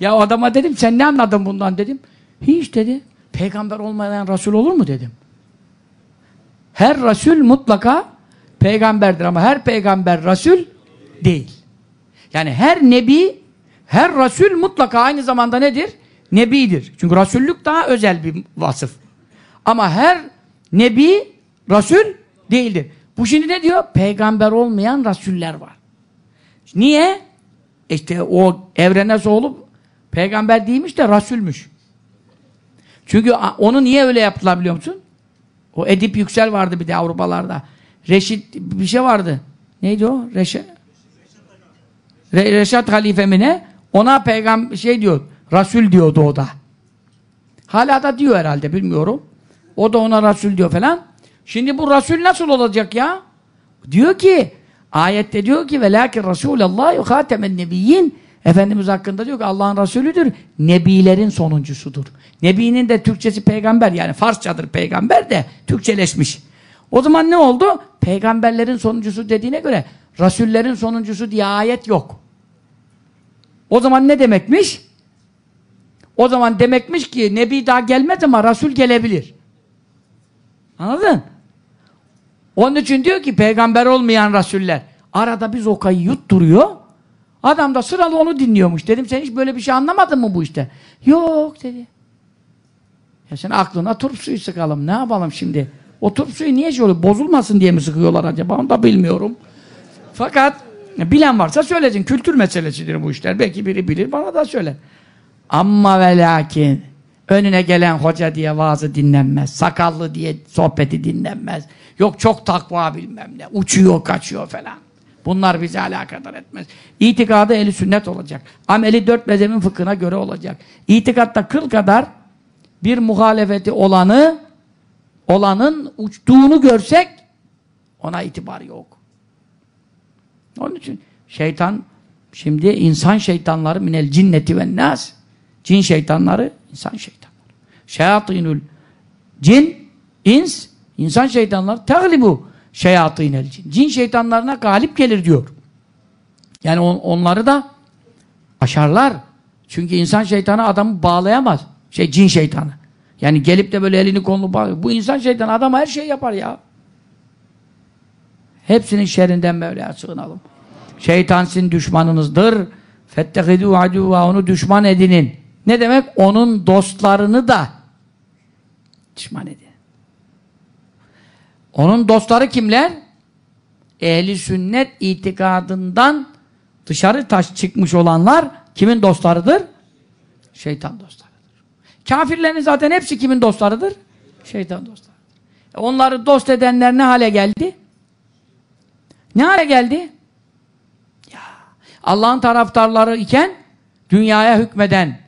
ya adama dedim sen ne anladın bundan dedim. Hiç dedi. Peygamber olmayan rasul olur mu dedim. Her rasul mutlaka peygamberdir ama her peygamber rasul değil. Yani her nebi, her rasul mutlaka aynı zamanda nedir? Nebidir. Çünkü rasullük daha özel bir vasıf. Ama her nebi rasul değildir. Bu şimdi ne diyor? Peygamber olmayan rasuller var. Niye? İşte o evrene olup peygamber değilmiş de rasulmüş. Çünkü onu niye öyle yaptılar biliyor musun? O Edip Yüksel vardı bir de Avrupalarda. Reşit bir şey vardı. Neydi o? Reşat Re Reşat Halife mi ne? Ona peygamber şey diyor. Rasul diyordu o da. Hala da diyor herhalde bilmiyorum. O da ona Rasul diyor falan. Şimdi bu Rasul nasıl olacak ya? Diyor ki ayette diyor ki velakin Resulallah hatemen nebiyyin Efendimiz hakkında diyor ki Allah'ın Resulüdür. Nebilerin sonuncusudur. Nebinin de Türkçesi peygamber yani Farsçadır peygamber de Türkçeleşmiş. O zaman ne oldu? Peygamberlerin sonuncusu dediğine göre Rasullerin sonuncusu diye ayet yok. O zaman ne demekmiş? O zaman demekmiş ki Nebi daha gelmez ama Resul gelebilir. Anladın? Onun için diyor ki peygamber olmayan Rasuller arada biz okayı yutturuyor Adam da sıralı onu dinliyormuş. Dedim sen hiç böyle bir şey anlamadın mı bu işte? Yok dedi. Ya sen aklına turp suyu sıkalım. Ne yapalım şimdi? O turp suyu niye şöyle bozulmasın diye mi sıkıyorlar acaba? Onu da bilmiyorum. Fakat bilen varsa söylesin. Kültür meselesidir bu işler. Belki biri bilir bana da söyle. Amma ve lakin önüne gelen hoca diye vaazı dinlenmez. Sakallı diye sohbeti dinlenmez. Yok çok takva bilmem ne. Uçuyor kaçıyor falan. Bunlar bizi alakadar etmez. İtikadı eli sünnet olacak. Ameli dört mezhebin fıkhına göre olacak. İtikatta kıl kadar bir muhalefeti olanı olanın uçtuğunu görsek ona itibar yok. Onun için şeytan şimdi insan şeytanları minel cinneti ve nas cin şeytanları insan şeytanları. Şeyatinül cin ins insan şeytanları teglibu şeyatînel cin. Cin şeytanlarına galip gelir diyor. Yani on, onları da aşarlar. Çünkü insan şeytanı adamı bağlayamaz. Şey cin şeytanı. Yani gelip de böyle elini kolunu bağlıyor. Bu insan şeytanı adam her şeyi yapar ya. Hepsinin şerrinden Mevla'ya sığınalım. Şeytan sizin düşmanınızdır. Fettehidû adûvâ onu düşman edinin. Ne demek? Onun dostlarını da düşman edin. Onun dostları kimler? Ehli sünnet itikadından dışarı taş çıkmış olanlar kimin dostlarıdır? Şeytan dostlarıdır. Kafirlerin zaten hepsi kimin dostlarıdır? Şeytan dostlarıdır. E onları dost edenler ne hale geldi? Ne hale geldi? Allah'ın taraftarları iken dünyaya hükmeden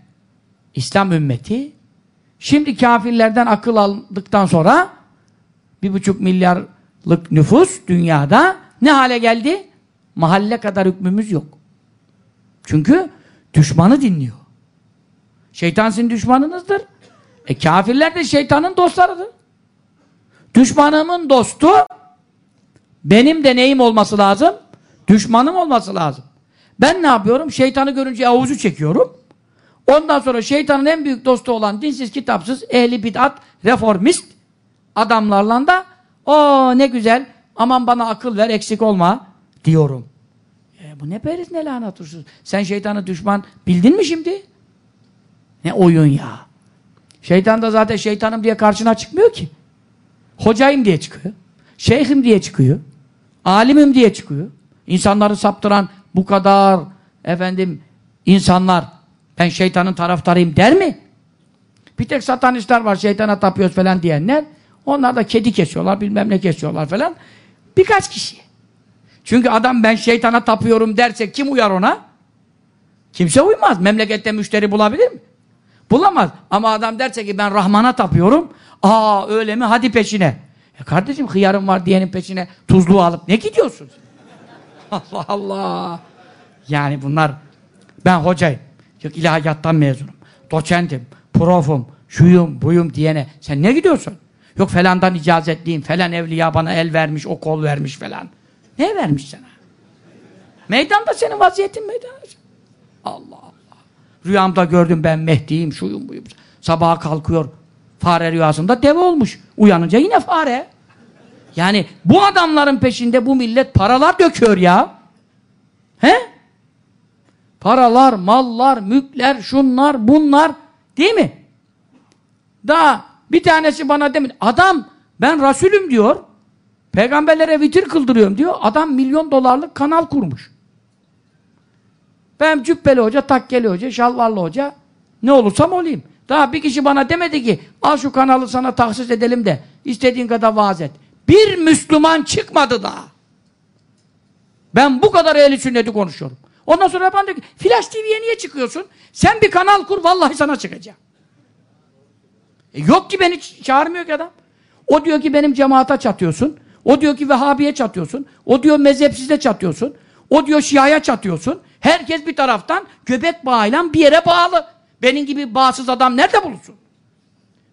İslam ümmeti şimdi kafirlerden akıl aldıktan sonra bir buçuk milyarlık nüfus dünyada ne hale geldi? Mahalle kadar hükmümüz yok. Çünkü düşmanı dinliyor. Şeytan sizin düşmanınızdır. E kafirler de şeytanın dostlarıdır. Düşmanımın dostu benim de neyim olması lazım? Düşmanım olması lazım. Ben ne yapıyorum? Şeytanı görünce avuzu çekiyorum. Ondan sonra şeytanın en büyük dostu olan dinsiz, kitapsız, ehli bid'at, reformist adamlarla da o ne güzel aman bana akıl ver eksik olma diyorum. E, bu ne periz ne lanet olsun. Sen şeytanı düşman bildin mi şimdi? Ne oyun ya. Şeytan da zaten şeytanım diye karşına çıkmıyor ki. Hocayım diye çıkıyor. Şeyhim diye çıkıyor. Alimim diye çıkıyor. İnsanları saptıran bu kadar efendim insanlar ben şeytanın taraftarıyım der mi? Bir tek satanistler var şeytana tapıyoruz falan diyenler. Onlar da kedi kesiyorlar bilmem ne kesiyorlar falan. Birkaç kişi. Çünkü adam ben şeytana tapıyorum derse kim uyar ona? Kimse uymaz. Memlekette müşteri bulabilir mi? Bulamaz. Ama adam derse ki ben Rahman'a tapıyorum. Aa öyle mi? Hadi peşine. E kardeşim hıyarım var diyenin peşine tuzluğu alıp ne gidiyorsun? Allah Allah. Yani bunlar ben hocayım. Yok ilahiyattan mezunum. Doçentim, profum, şuyum, buyum diyene sen ne gidiyorsun? Yok falandan icazetliyim, falan evliya bana el vermiş, o kol vermiş falan. Ne vermiş sana? Meydanda senin vaziyetin meydanda. Allah Allah. Rüyamda gördüm ben Mehdi'yim, şuyum buyum. Sabaha kalkıyor, fare rüyasında deve olmuş. Uyanınca yine fare. Yani bu adamların peşinde bu millet paralar döküyor ya. He? Paralar, mallar, mülkler, şunlar, bunlar. Değil mi? Daha bir tanesi bana demin adam ben Resulüm diyor. Peygamberlere vitir kıldırıyorum diyor. Adam milyon dolarlık kanal kurmuş. Ben cübbeli hoca, takkeli hoca, şalvarlı hoca ne olursam olayım. Daha bir kişi bana demedi ki al şu kanalı sana tahsis edelim de istediğin kadar vaaz et. Bir Müslüman çıkmadı daha. Ben bu kadar ehli sünneti konuşuyorum. Ondan sonra bana diyor ki Flash TV'ye niye çıkıyorsun? Sen bir kanal kur vallahi sana çıkacağım. E yok ki beni çağırmıyor ki adam. O diyor ki benim cemaata çatıyorsun. O diyor ki Vehhabiye çatıyorsun. O diyor mezhepsizle çatıyorsun. O diyor Şia'ya çatıyorsun. Herkes bir taraftan göbek bağıyla bir yere bağlı. Benim gibi bağsız adam nerede bulursun?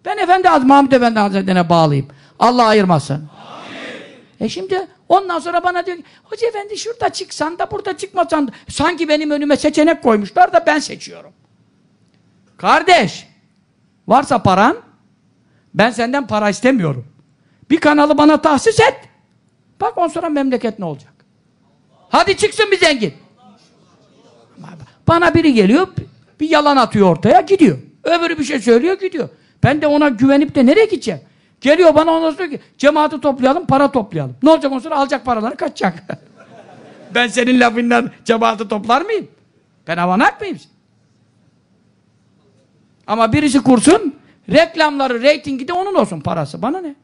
Ben Efendi Hazreti Mahmud Efendi Hazretleri'ne bağlıyım. Allah ayırmasın. Amin. E şimdi ondan sonra bana diyor ki Hoca Efendi şurada çıksan da burada çıkmasan da sanki benim önüme seçenek koymuşlar da ben seçiyorum. Kardeş varsa paran ben senden para istemiyorum. Bir kanalı bana tahsis et. Bak on sonra memleket ne olacak? Hadi çıksın bir zengin. Bana biri geliyor bir yalan atıyor ortaya gidiyor. Öbürü bir şey söylüyor gidiyor. Ben de ona güvenip de nereye gideceğim? Geliyor bana ondan sonra ki cemaati toplayalım para toplayalım. Ne olacak ondan sonra alacak paraları kaçacak. ben senin lafından cemaati toplar mıyım? Ben avanak mıyım? Ama birisi kursun reklamları, reytingi de onun olsun parası. Bana ne?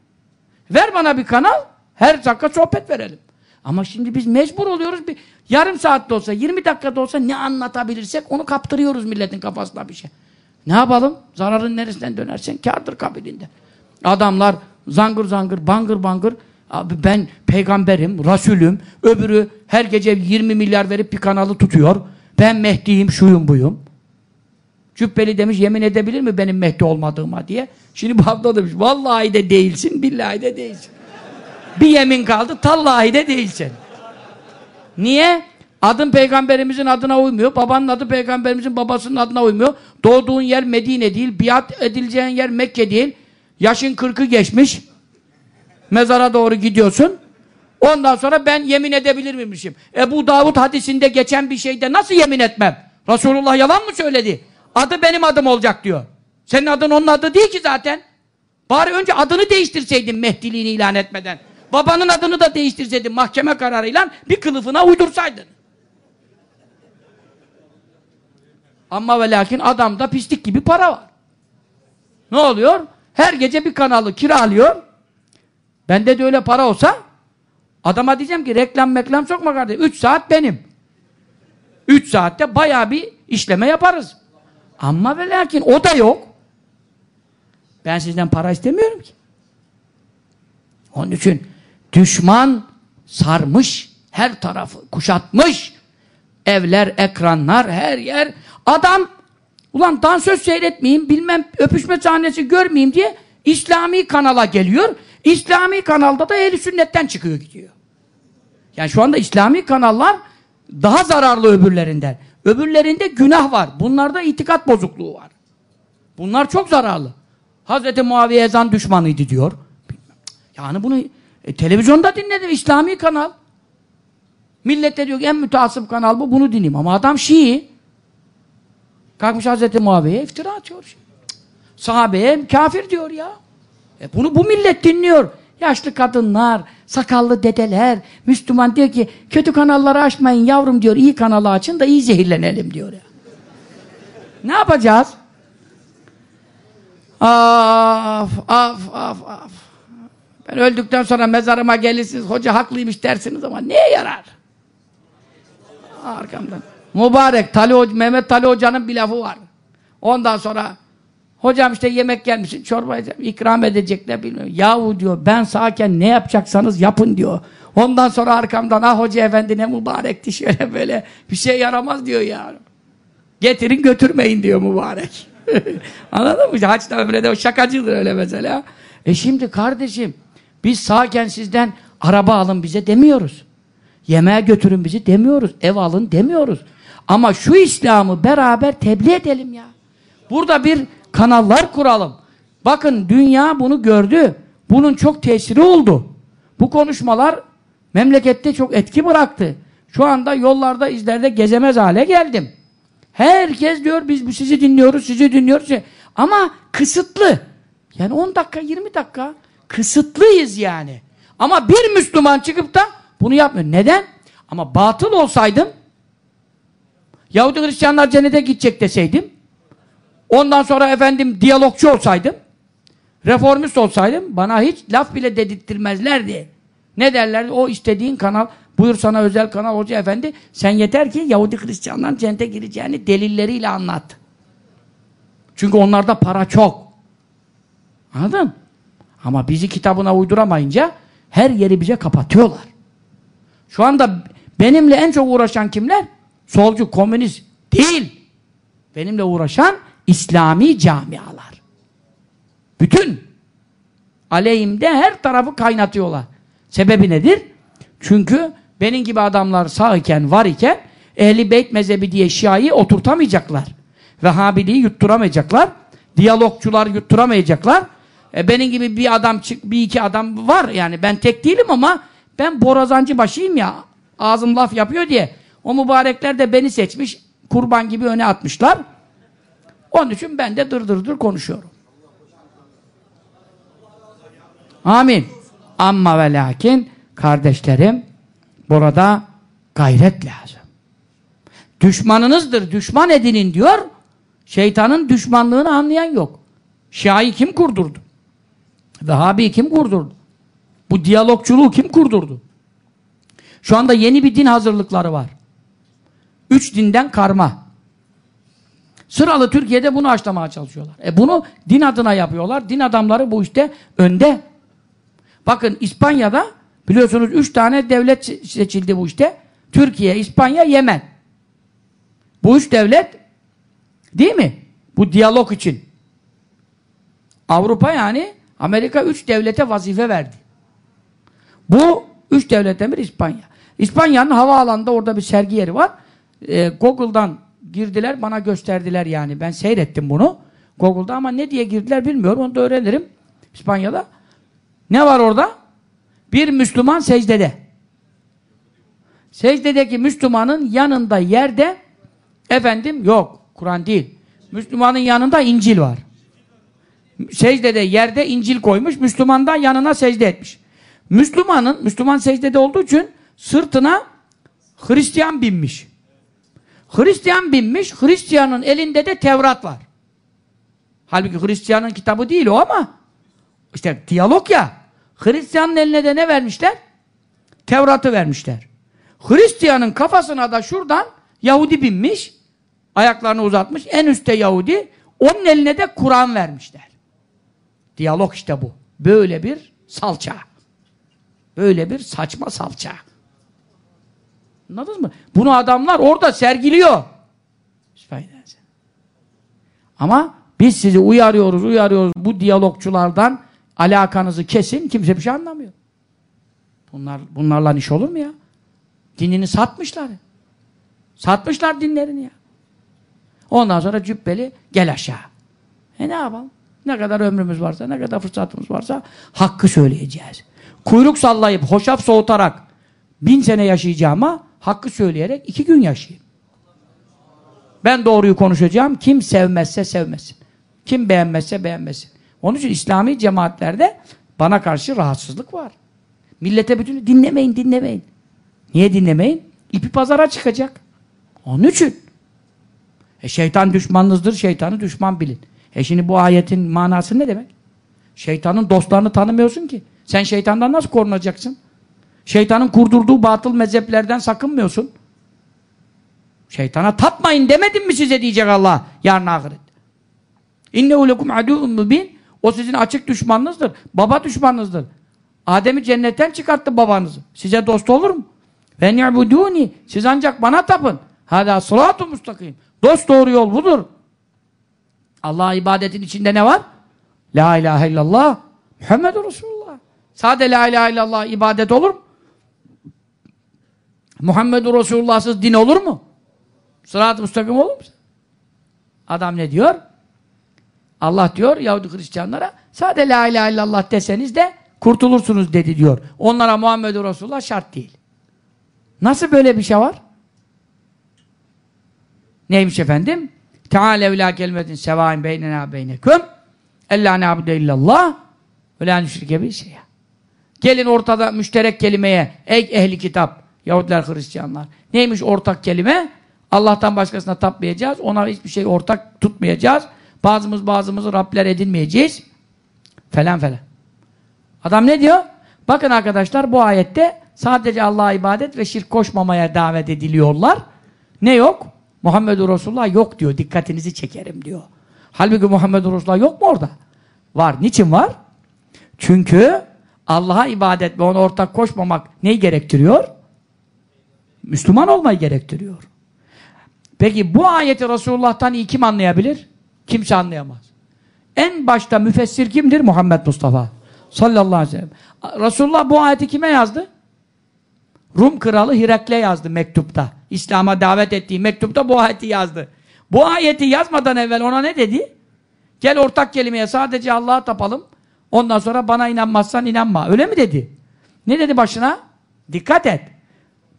Ver bana bir kanal her dakika sohbet verelim. Ama şimdi biz mecbur oluyoruz. Bir yarım saatte olsa, 20 dakikada olsa ne anlatabilirsek onu kaptırıyoruz milletin kafasına bir şey. Ne yapalım? Zararın neresinden dönersen kârdır kabilinden. Adamlar zangır zangır, bangır bangır abi ben peygamberim, rasulüm, öbürü her gece 20 milyar verip bir kanalı tutuyor. Ben Mehdi'yim, şuyum buyum. Cübbeli demiş yemin edebilir mi benim Mehdi olmadığıma diye. Şimdi bu demiş vallahi de değilsin, billahi de değilsin. Bir yemin kaldı, tallahi de değilsin. Niye? Adın peygamberimizin adına uymuyor. Babanın adı peygamberimizin babasının adına uymuyor. Doğduğun yer Medine değil. Biat edileceğin yer Mekke değil. Yaşın kırkı geçmiş. Mezara doğru gidiyorsun. Ondan sonra ben yemin edebilir miymişim? Ebu Davud hadisinde geçen bir şeyde nasıl yemin etmem? Resulullah yalan mı söyledi? Adı benim adım olacak diyor. Senin adın onun adı değil ki zaten. Bari önce adını değiştirseydin Mehdiliğini ilan etmeden. Babanın adını da değiştirseydin mahkeme kararıyla bir kılıfına uydursaydın. Ama ve lakin adamda pislik gibi para var. Ne oluyor? Her gece bir kanalı kiralıyor. Bende de öyle para olsa adama diyeceğim ki reklam meklam sokma kardeşim. Üç saat benim. Üç saatte bayağı bir işleme yaparız. Ama ve lakin o da yok. Ben sizden para istemiyorum ki. Onun için düşman sarmış her tarafı, kuşatmış. Evler, ekranlar, her yer. Adam, ulan dansöz seyretmeyeyim, bilmem öpüşme sahnesi görmeyeyim diye İslami kanala geliyor. İslami kanalda da ehli sünnetten çıkıyor gidiyor. Yani şu anda İslami kanallar daha zararlı öbürlerinden. Öbürlerinde günah var. Bunlarda itikat bozukluğu var. Bunlar çok zararlı. Hazreti Muaviye ezan düşmanıydı diyor. Yani bunu e, televizyonda dinledim. İslami kanal. Millet de diyor ki en müteassıp kanal bu, bunu dinleyeyim. Ama adam Şii. Kalkmış Hazreti Muaviye'ye iftira atıyor. Cık. Sahabeye kafir diyor ya. E bunu bu millet dinliyor. Yaşlı kadınlar, sakallı dedeler, Müslüman diyor ki kötü kanalları açmayın yavrum diyor. iyi kanalı açın da iyi zehirlenelim diyor ya. ne yapacağız? Af, af, af, af. Ben öldükten sonra mezarıma gelirsiniz, hoca haklıymış dersiniz ama neye yarar? Arkamdan. Mübarek, Tali Mehmet Tali Hoca'nın bir lafı var. Ondan sonra hocam işte yemek gelmişsin, çorba ikram edecekler bilmiyorum. Yahu diyor ben sağken ne yapacaksanız yapın diyor. Ondan sonra arkamdan ah hoca efendi ne mübarekti şöyle böyle bir şey yaramaz diyor ya. Getirin götürmeyin diyor mübarek. Anladın mı? Haçta ömrede şakacıdır öyle mesela. E şimdi kardeşim biz sağken sizden araba alın bize demiyoruz. Yemeğe götürün bizi demiyoruz. Ev alın demiyoruz. Ama şu İslam'ı beraber tebliğ edelim ya. Burada bir kanallar kuralım. Bakın dünya bunu gördü. Bunun çok tesiri oldu. Bu konuşmalar memlekette çok etki bıraktı. Şu anda yollarda, izlerde gezemez hale geldim. Herkes diyor biz sizi dinliyoruz, sizi dinliyoruz. Ama kısıtlı. Yani 10 dakika, 20 dakika kısıtlıyız yani. Ama bir Müslüman çıkıp da bunu yapmıyor. Neden? Ama batıl olsaydım Yahudi Hristiyanlar cennete gidecek deseydim ondan sonra efendim diyalogçu olsaydım reformist olsaydım bana hiç laf bile dedirttirmezlerdi. Ne derlerdi? O istediğin kanal buyur sana özel kanal hoca efendi sen yeter ki Yahudi Hristiyanların cennete gireceğini delilleriyle anlat. Çünkü onlarda para çok. Anladın? Ama bizi kitabına uyduramayınca her yeri bize kapatıyorlar. Şu anda benimle en çok uğraşan kimler? Solcu, komünist değil. Benimle uğraşan İslami camialar. Bütün aleyhimde her tarafı kaynatıyorlar. Sebebi nedir? Çünkü benim gibi adamlar sağ iken, var iken Ehli Beyt mezhebi diye Şia'yı oturtamayacaklar. Vehhabiliği yutturamayacaklar. Diyalogçular yutturamayacaklar. E benim gibi bir adam, bir iki adam var yani ben tek değilim ama ben borazancı başıyım ya. Ağzım laf yapıyor diye. O mübarekler de beni seçmiş. Kurban gibi öne atmışlar. Onun için ben de dır dır dır konuşuyorum. Amin. Amma ve lakin kardeşlerim burada gayret lazım. Düşmanınızdır, düşman edinin diyor. Şeytanın düşmanlığını anlayan yok. Şia'yı kim kurdurdu? Vehhabi kim kurdurdu? Bu diyalogçuluğu kim kurdurdu? Şu anda yeni bir din hazırlıkları var. Üç dinden karma. Sıralı Türkiye'de bunu açlamaya çalışıyorlar. E bunu din adına yapıyorlar. Din adamları bu işte önde. Bakın İspanya'da biliyorsunuz üç tane devlet seçildi bu işte. Türkiye, İspanya, Yemen. Bu üç devlet değil mi? Bu diyalog için. Avrupa yani Amerika üç devlete vazife verdi. Bu üç devletten bir İspanya. İspanya'nın havaalanında orada bir sergi yeri var. Ee, Google'dan girdiler, bana gösterdiler yani. Ben seyrettim bunu. Google'da ama ne diye girdiler bilmiyorum. Onu da öğrenirim. İspanya'da. Ne var orada? Bir Müslüman secdede. Secdedeki Müslümanın yanında yerde efendim yok. Kur'an değil. Müslümanın yanında İncil var. Secdede yerde İncil koymuş. Müslümandan yanına secde etmiş. Müslümanın, Müslüman secdede olduğu için sırtına Hristiyan binmiş. Hristiyan binmiş, Hristiyanın elinde de Tevrat var. Halbuki Hristiyanın kitabı değil o ama işte diyalog ya. Hristiyanın eline de ne vermişler? Tevrat'ı vermişler. Hristiyanın kafasına da şuradan Yahudi binmiş, ayaklarını uzatmış, en üstte Yahudi, onun eline de Kur'an vermişler. Diyalog işte bu. Böyle bir salça. Böyle bir saçma salça. Anladınız mı? Bunu adamlar orada sergiliyor. Ama biz sizi uyarıyoruz, uyarıyoruz. Bu diyalogçulardan alakanızı kesin. Kimse bir şey anlamıyor. Bunlar, bunlarla iş olur mu ya? Dinini satmışlar. Satmışlar dinlerini ya. Ondan sonra cübbeli gel aşağı. E ne yapalım? Ne kadar ömrümüz varsa, ne kadar fırsatımız varsa hakkı söyleyeceğiz. Kuyruk sallayıp, hoşaf soğutarak bin sene yaşayacağıma hakkı söyleyerek iki gün yaşayayım. Ben doğruyu konuşacağım. Kim sevmezse sevmesin. Kim beğenmezse beğenmesin. Onun için İslami cemaatlerde bana karşı rahatsızlık var. Millete bütün dinlemeyin, dinlemeyin. Niye dinlemeyin? İpi pazara çıkacak. Onun için. E şeytan düşmanınızdır, şeytanı düşman bilin. E şimdi bu ayetin manası ne demek? Şeytanın dostlarını tanımıyorsun ki. Sen şeytandan nasıl korunacaksın? Şeytanın kurdurduğu batıl mezheplerden sakınmıyorsun. Şeytana tapmayın demedim mi size diyecek Allah yarın ahiret. İnnehu lekum aduun mubin. O sizin açık düşmanınızdır. Baba düşmanınızdır. Adem'i cennetten çıkarttı babanızı. Size dost olur mu? Ve ni'buduni. Siz ancak bana tapın. Hada salatu mustakim. Dost doğru yol budur. Allah'a ibadetin içinde ne var? La ilahe illallah. Muhammedur Resulullah. Sade la ilahe illallah ibadet olur mu? Muhammedur Resulullah'sız din olur mu? Sırat-ı müstakim olur mu? Adam ne diyor? Allah diyor Yahudi Hristiyanlara sade la ilahe illallah deseniz de kurtulursunuz dedi diyor. Onlara Muhammedur Resulullah şart değil. Nasıl böyle bir şey var? Neymiş efendim? Teala evlâ kelimetin sevâin beynena beyneküm ellâ ne'abude illallah ve lâ nüşrike bir şey. Gelin ortada müşterek kelimeye ey ehli kitap Yahudiler Hristiyanlar. Neymiş ortak kelime? Allah'tan başkasına tapmayacağız. Ona hiçbir şey ortak tutmayacağız. Bazımız bazımızı Rabler edinmeyeceğiz. Falan falan. Adam ne diyor? Bakın arkadaşlar bu ayette sadece Allah'a ibadet ve şirk koşmamaya davet ediliyorlar. Ne yok? Muhammedur Resulullah yok diyor. Dikkatinizi çekerim diyor. Halbuki Muhammedur Resulullah yok mu orada? Var. Niçin var? Çünkü Allah'a ibadet ve ona ortak koşmamak neyi gerektiriyor? Müslüman olmayı gerektiriyor. Peki bu ayeti Resulullah'tan iyi kim anlayabilir? Kimse anlayamaz. En başta müfessir kimdir? Muhammed Mustafa. Sallallahu aleyhi ve sellem. Resulullah bu ayeti kime yazdı? Rum kralı Hirakle yazdı mektupta. İslam'a davet ettiği mektupta bu ayeti yazdı. Bu ayeti yazmadan evvel ona ne dedi? Gel ortak kelimeye sadece Allah'a tapalım. Ondan sonra bana inanmazsan inanma. Öyle mi dedi? Ne dedi başına? Dikkat et.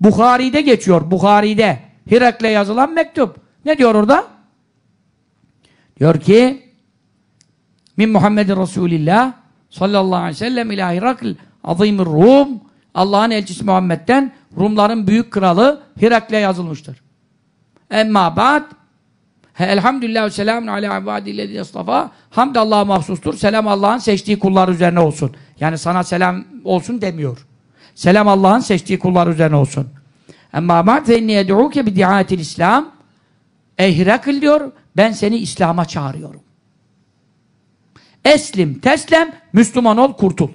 Bukhari'de geçiyor. Bukhari'de. Hirakle yazılan mektup. Ne diyor orada? Diyor ki Min Muhammedin Resulillah sallallahu aleyhi ve sellem ila Hirakl azimir Rum Allah'ın elçisi Muhammed'den Rumların büyük kralı Hirakle yazılmıştır. Emma ba'd Elhamdülillah selamun ala ibadillezi istafa Hamd Allah'a mahsustur. Selam Allah'ın seçtiği kullar üzerine olsun. Yani sana selam olsun demiyor. Selam Allah'ın seçtiği kullar üzerine olsun. Emma ba'd fe inni yed'uke bi di'atil İslam Ey Hirakl diyor ben seni İslam'a çağırıyorum. Eslim, teslem, Müslüman ol, kurtul.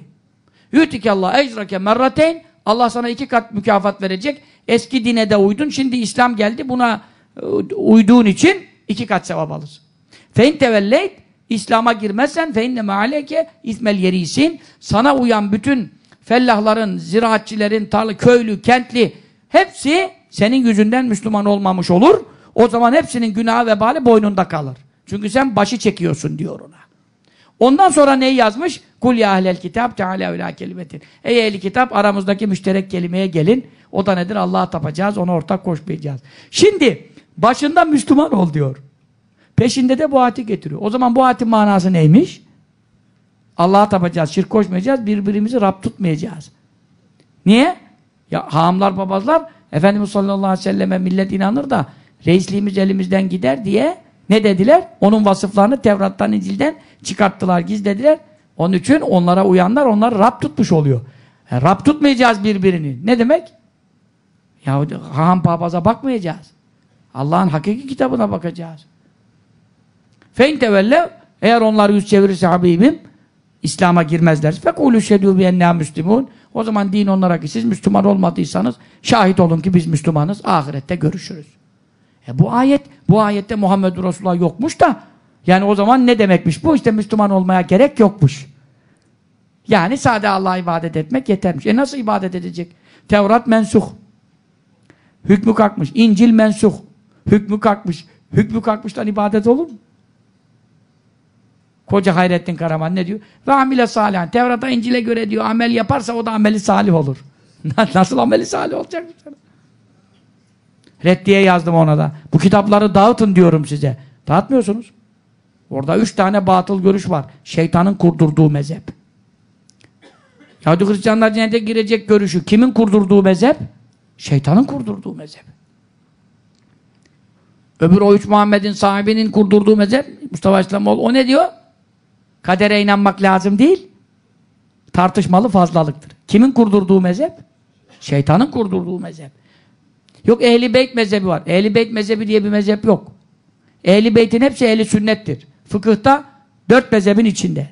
Yütikallah ecrake merrateyn Allah sana iki kat mükafat verecek. Eski dine de uydun, şimdi İslam geldi. Buna e, uyduğun için iki kat sevap alırsın. Fein tevelleyt İslam'a girmezsen fe inne mealeke ismel yerisin. Sana uyan bütün fellahların, ziraatçilerin, tarla, köylü, kentli hepsi senin yüzünden Müslüman olmamış olur. O zaman hepsinin günahı vebali boynunda kalır. Çünkü sen başı çekiyorsun diyor ona. Ondan sonra neyi yazmış? Kul ya ehlel kitap teala ila kelimetin. Ey ehli kitap aramızdaki müşterek kelimeye gelin. O da nedir? Allah'a tapacağız, ona ortak koşmayacağız. Şimdi başında Müslüman ol diyor. Peşinde de bu ayeti getiriyor. O zaman bu ayetin manası neymiş? Allah'a tapacağız, şirk koşmayacağız, birbirimizi Rab tutmayacağız. Niye? Ya hamlar, babazlar Efendimiz sallallahu aleyhi ve selleme millet inanır da reisliğimiz elimizden gider diye ne dediler? Onun vasıflarını Tevrat'tan, İncil'den çıkarttılar, gizlediler. Onun için onlara uyanlar, onlar Rab tutmuş oluyor. Yani Rab tutmayacağız birbirini. Ne demek? Ya ham papaza bakmayacağız. Allah'ın hakiki kitabına bakacağız. Fein tevelle eğer onlar yüz çevirirse Habibim İslam'a girmezler. Fekulü şedû biyennâ müslimûn o zaman din onlara ki siz Müslüman olmadıysanız şahit olun ki biz Müslümanız. Ahirette görüşürüz. E bu ayet, bu ayette Muhammed Resulullah yokmuş da yani o zaman ne demekmiş bu? İşte Müslüman olmaya gerek yokmuş. Yani sade Allah'a ibadet etmek yetermiş. E nasıl ibadet edecek? Tevrat mensuh. Hükmü kalkmış. İncil mensuh. Hükmü kalkmış. Hükmü kalkmıştan ibadet olur mu? Koca Hayrettin Karaman ne diyor? Ve amile salihan. Tevrat'a İncil'e göre diyor amel yaparsa o da ameli salih olur. Nasıl ameli salih olacak? Reddiye yazdım ona da. Bu kitapları dağıtın diyorum size. Dağıtmıyorsunuz. Orada üç tane batıl görüş var. Şeytanın kurdurduğu mezhep. Yahudi Hristiyanlar cennete girecek görüşü. Kimin kurdurduğu mezhep? Şeytanın kurdurduğu mezhep. Öbür o üç Muhammed'in sahibinin kurdurduğu mezhep Mustafa İslamoğlu o ne diyor? Kadere inanmak lazım değil. Tartışmalı fazlalıktır. Kimin kurdurduğu mezhep? Şeytanın kurdurduğu mezhep. Yok ehli beyt mezhebi var. Ehli beyt mezhebi diye bir mezhep yok. Ehli beytin hepsi ehli sünnettir. Fıkıhta dört mezhebin içinde.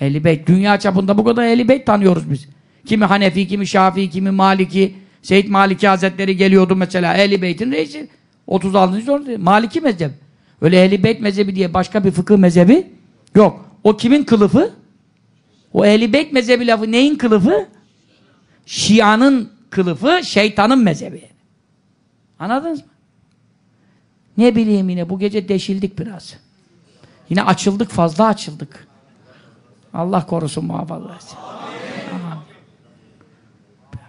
Ehli beyt. Dünya çapında bu kadar ehli beyt tanıyoruz biz. Kimi Hanefi, kimi Şafii, kimi Maliki. Seyyid Maliki Hazretleri geliyordu mesela. Ehli beytin reisi. 36. sonra Maliki mezhep. Öyle ehli beyt mezhebi diye başka bir fıkıh mezhebi yok. O kimin kılıfı? O ehli beyt mezhebi lafı neyin kılıfı? Şia'nın kılıfı, şeytanın mezhebi. Anladınız mı? Ne bileyim yine bu gece deşildik biraz. Yine açıldık, fazla açıldık. Allah korusun muhafaza etsin.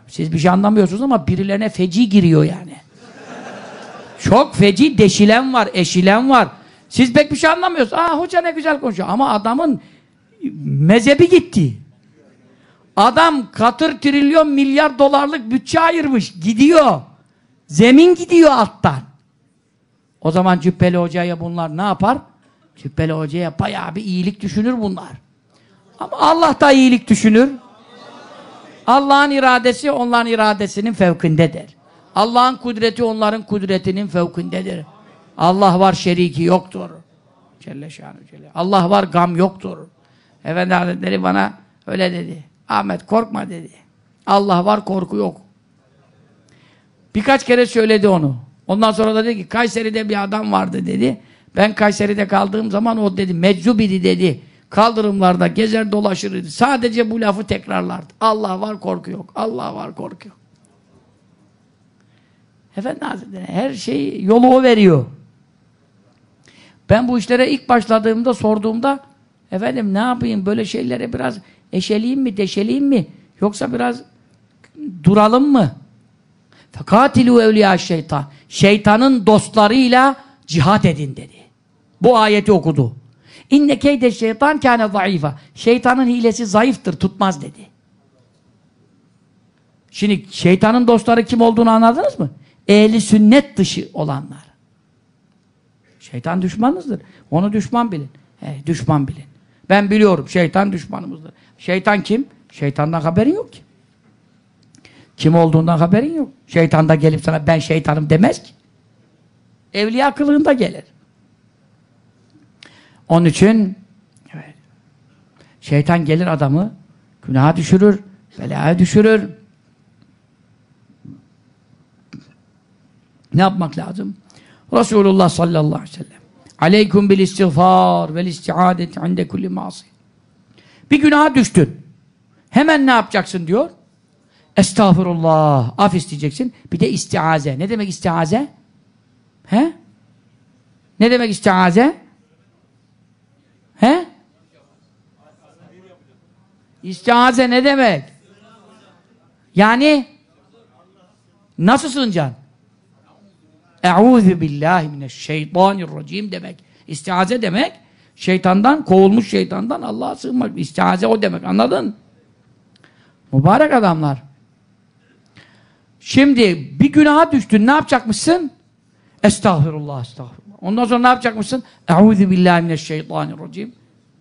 Siz bir şey anlamıyorsunuz ama birilerine feci giriyor yani. Çok feci deşilen var, eşilen var. Siz pek bir şey anlamıyorsunuz. Aa hoca ne güzel konuşuyor. Ama adamın mezhebi gitti. Adam katır trilyon milyar dolarlık bütçe ayırmış. Gidiyor. Zemin gidiyor alttan. O zaman Cübbeli Hoca'ya bunlar ne yapar? Cübbeli Hoca'ya bayağı bir iyilik düşünür bunlar. Ama Allah da iyilik düşünür. Allah'ın iradesi onların iradesinin fevkindedir. Allah'ın kudreti onların kudretinin fevkindedir. Allah var şeriki yoktur. Celle şanu celle. Allah var gam yoktur. Efendi Hazretleri bana öyle dedi. Ahmet korkma dedi. Allah var korku yok. Birkaç kere söyledi onu. Ondan sonra da dedi ki Kayseri'de bir adam vardı dedi. Ben Kayseri'de kaldığım zaman o dedi meczubidi dedi. Kaldırımlarda gezer dolaşırdı. Sadece bu lafı tekrarlardı. Allah var korku yok. Allah var korku yok. Efendi Hazretleri her şeyi yolu veriyor. Ben bu işlere ilk başladığımda sorduğumda efendim ne yapayım böyle şeylere biraz eşeleyeyim mi deşeleyeyim mi yoksa biraz duralım mı? Fekatilu evliya şeytan. Şeytanın dostlarıyla cihat edin dedi. Bu ayeti okudu. İnne keyde şeytan kâne zayıfa. Şeytanın hilesi zayıftır, tutmaz dedi. Şimdi şeytanın dostları kim olduğunu anladınız mı? Ehli sünnet dışı olanlar. Şeytan düşmanınızdır. Onu düşman bilin. He, düşman bilin. Ben biliyorum şeytan düşmanımızdır. Şeytan kim? Şeytandan haberin yok ki. Kim olduğundan haberin yok. Şeytan da gelip sana ben şeytanım demez ki. Evliya kılığında gelir. Onun için evet, şeytan gelir adamı günaha düşürür, belaya düşürür. Ne yapmak lazım? Resulullah sallallahu aleyhi ve sellem Aleyküm bil istiğfar vel istiadet inde kulli masi. Bir günaha düştün. Hemen ne yapacaksın diyor? Estağfurullah. Af isteyeceksin. Bir de istiaze. Ne demek istiaze? He? Ne demek istiaze? He? İstiaze ne demek? Yani nasıl sığınacaksın? Eûzü billahi mineşşeytanirracim demek. İstiaze demek şeytandan, kovulmuş şeytandan Allah'a sığınmak. İstiaze o demek. Anladın? Mübarek adamlar. Şimdi bir günaha düştün. Ne yapacakmışsın? Estağfirullah, estağfirullah. Ondan sonra ne yapacakmışsın? Eûzü billahi mineşşeytanirracim.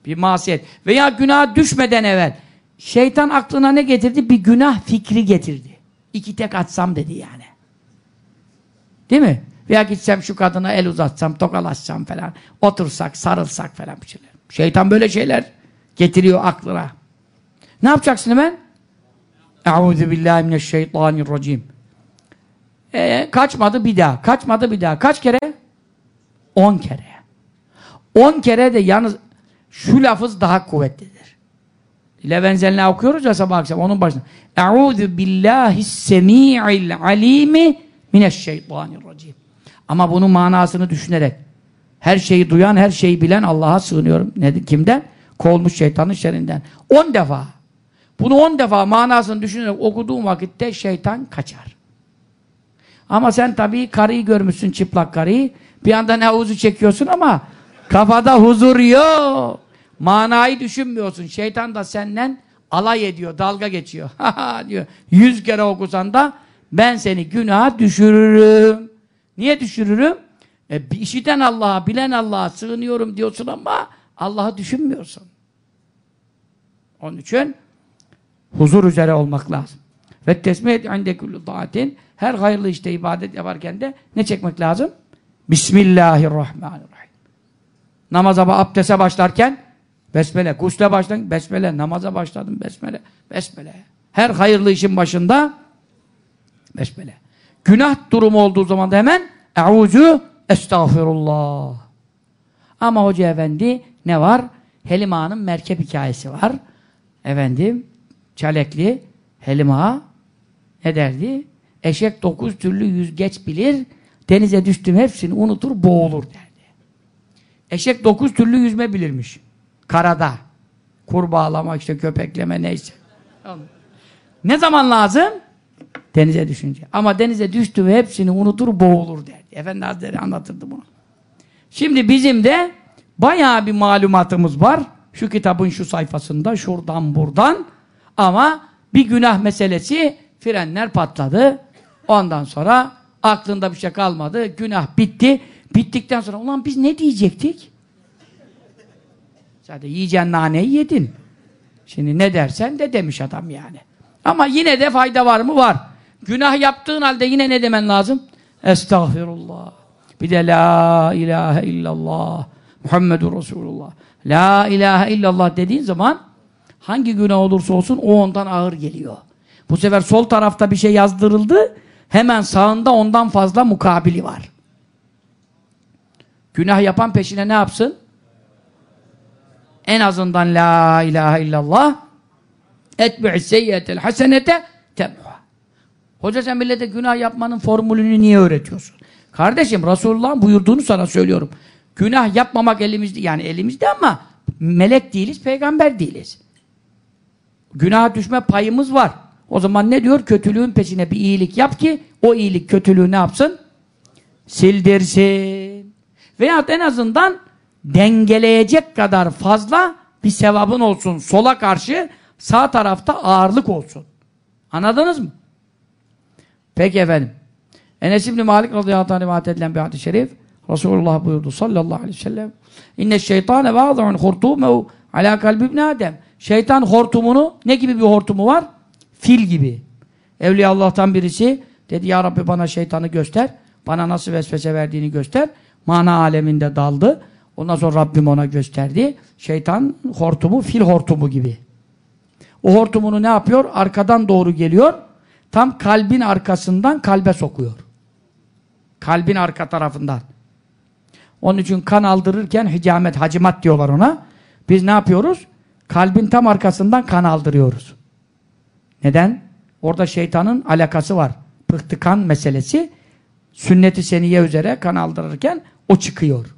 Bir masiyet. Veya günaha düşmeden evvel şeytan aklına ne getirdi? Bir günah fikri getirdi. İki tek atsam dedi yani. Değil mi? Veya gitsem şu kadına el uzatsam, tokalaşsam falan. Otursak, sarılsak falan bir şeyler. Şeytan böyle şeyler getiriyor aklına. Ne yapacaksın hemen? Eûzü billahi mineşşeytanirracim. Ee, kaçmadı bir daha. Kaçmadı bir daha. Kaç kere? On kere. On kere de yalnız şu lafız daha kuvvetlidir. Levenzelne okuyoruz ya sabah akşam onun başında. Eûzü billahi semi'il alimi mineşşeytanirracim. Ama bunun manasını düşünerek her şeyi duyan, her şeyi bilen Allah'a sığınıyorum. Ne, kimden? Kovulmuş şeytanın şerrinden. On defa. Bunu on defa manasını düşünerek okuduğum vakitte şeytan kaçar. Ama sen tabii karıyı görmüşsün çıplak karıyı. Bir anda ne havuzu çekiyorsun ama kafada huzur yok. Manayı düşünmüyorsun. Şeytan da senden alay ediyor, dalga geçiyor. diyor. Yüz kere okusan da ben seni günaha düşürürüm. Niye düşürürüm? E, işiten Allah'a, bilen Allah'a sığınıyorum diyorsun ama Allah'ı düşünmüyorsun. Onun için huzur üzere olmak lazım. Ve tesmiyet inde kullu taatin her hayırlı işte ibadet yaparken de ne çekmek lazım? Bismillahirrahmanirrahim. Namaza, abdese başlarken besmele, gusle başlarken besmele, namaza başladım besmele, besmele. Her hayırlı işin başında besmele. Günah durumu olduğu zaman da hemen Euzu estağfirullah. Ama hoca efendi ne var? Helima'nın merkep hikayesi var. Efendim, Çalekli Helima ne derdi? Eşek dokuz türlü yüzgeç bilir, denize düştüm hepsini unutur, boğulur derdi. Eşek dokuz türlü yüzme bilirmiş. Karada. Kurbağalama, işte köpekleme neyse. Ne zaman lazım? Denize düşünce. Ama denize düştü ve hepsini unutur, boğulur derdi. Efendi Hazretleri anlatırdı bunu. Şimdi bizim de bayağı bir malumatımız var. Şu kitabın şu sayfasında, şuradan buradan. Ama bir günah meselesi, frenler patladı. Ondan sonra aklında bir şey kalmadı. Günah bitti. Bittikten sonra ulan biz ne diyecektik? Zaten yiyeceğin naneyi yedin. Şimdi ne dersen de demiş adam yani. Ama yine de fayda var mı? Var. Günah yaptığın halde yine ne demen lazım? Estağfirullah. Bir de la ilahe illallah. Muhammedur Resulullah. La ilahe illallah dediğin zaman hangi günah olursa olsun o ondan ağır geliyor. Bu sefer sol tarafta bir şey yazdırıldı. Hemen sağında ondan fazla mukabili var. Günah yapan peşine ne yapsın? En azından la ilahe illallah etbi'i seyyiyetel hasenete. Hoca sen millete günah yapmanın formülünü niye öğretiyorsun? Kardeşim Resulullah'ın buyurduğunu sana söylüyorum. Günah yapmamak elimizde yani elimizde ama melek değiliz, peygamber değiliz. Günaha düşme payımız var. O zaman ne diyor? Kötülüğün peşine bir iyilik yap ki o iyilik kötülüğü ne yapsın? Sildirsin. Veya en azından dengeleyecek kadar fazla bir sevabın olsun. Sola karşı sağ tarafta ağırlık olsun. Anladınız mı? Peki efendim. Enes İbni Malik radıyallahu anh rivayet edilen bir hadis-i şerif. Resulullah buyurdu sallallahu aleyhi ve sellem. İnne şeytane vâza'un hurtûmehu alâ kalbi ibn Adem. Şeytan hortumunu, ne gibi bir hortumu var? Fil gibi. Evliya Allah'tan birisi dedi ya Rabbi bana şeytanı göster. Bana nasıl vesvese verdiğini göster. Mana aleminde daldı. Ondan sonra Rabbim ona gösterdi. Şeytan hortumu fil hortumu gibi. O hortumunu ne yapıyor? Arkadan doğru geliyor. Tam kalbin arkasından kalbe sokuyor. Kalbin arka tarafından. Onun için kan aldırırken hicamet, hacimat diyorlar ona. Biz ne yapıyoruz? Kalbin tam arkasından kan aldırıyoruz. Neden? Orada şeytanın alakası var. Pıhtı kan meselesi sünnet-i seniye üzere kan aldırırken o çıkıyor.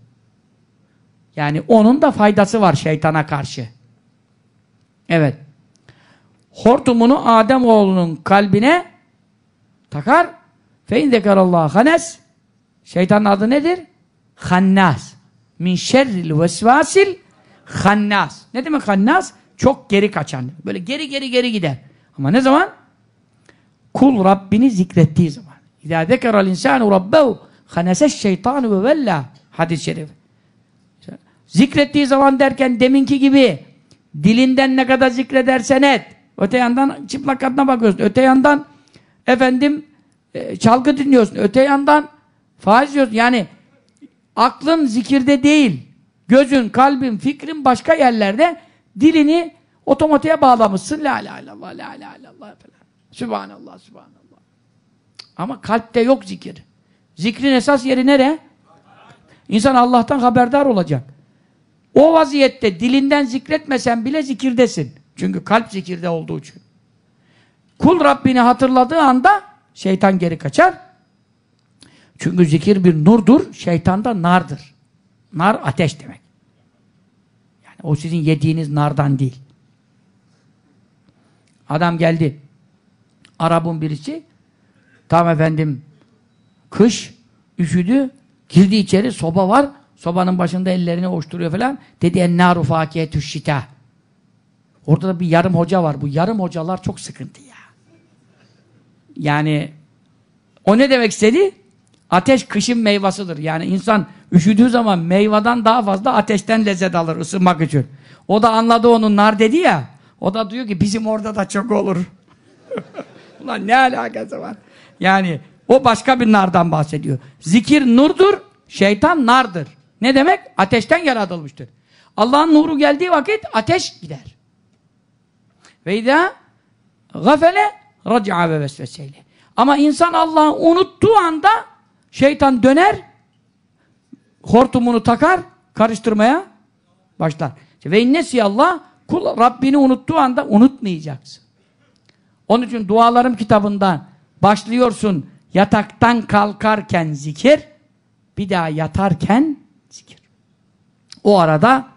Yani onun da faydası var şeytana karşı. Evet. Hortumunu Adem oğlunun kalbine takar. Fe indekarallahu hanes. Şeytanın adı nedir? Hannas. Min şerril vesvasil hannas. Ne demek hannas? Çok geri kaçan. Böyle geri geri geri gider. Ama ne zaman? Kul Rabbini zikrettiği zaman. İzâ zekeral insânu rabbehu haneseş şeytanu ve vella. Hadis-i şerif. Zikrettiği zaman derken deminki gibi dilinden ne kadar zikredersen et. Öte yandan çıplak kadına bakıyorsun. Öte yandan efendim e, çalgı dinliyorsun. Öte yandan faiz yiyorsun. Yani aklın zikirde değil. Gözün, kalbin, fikrin başka yerlerde dilini otomatiğe bağlamışsın. La ilahe illallah, la ilahe illallah falan. Sübhanallah, sübhanallah. Ama kalpte yok zikir. Zikrin esas yeri nere? İnsan Allah'tan haberdar olacak. O vaziyette dilinden zikretmesen bile zikirdesin. Çünkü kalp zikirde olduğu için. Kul Rabbini hatırladığı anda şeytan geri kaçar. Çünkü zikir bir nurdur, şeytan da nardır. Nar ateş demek. Yani o sizin yediğiniz nardan değil. Adam geldi. Arap'ın birisi tam efendim Kış, üşüdü, girdi içeri, soba var. Sobanın başında ellerini ovuşturuyor falan. Dedi ennâru fâkiyetü şitâ. Orada da bir yarım hoca var. Bu yarım hocalar çok sıkıntı ya. Yani o ne demek istedi? Ateş kışın meyvasıdır. Yani insan üşüdüğü zaman meyveden daha fazla ateşten lezzet alır ısınmak için. O da anladı onun nar dedi ya. O da diyor ki bizim orada da çok olur. Ulan ne alakası var? Yani o başka bir nardan bahsediyor. Zikir nurdur, şeytan nardır. Ne demek? Ateşten yaratılmıştır. Allah'ın nuru geldiği vakit ateş gider. Ve idâ gafele raci'a ve vesveseyle. Ama insan Allah'ı unuttuğu anda şeytan döner, hortumunu takar, karıştırmaya başlar. Ve innesi Allah kul Rabbini unuttuğu anda unutmayacaksın. Onun için dualarım kitabından başlıyorsun yataktan kalkarken zikir, bir daha yatarken zikir. O arada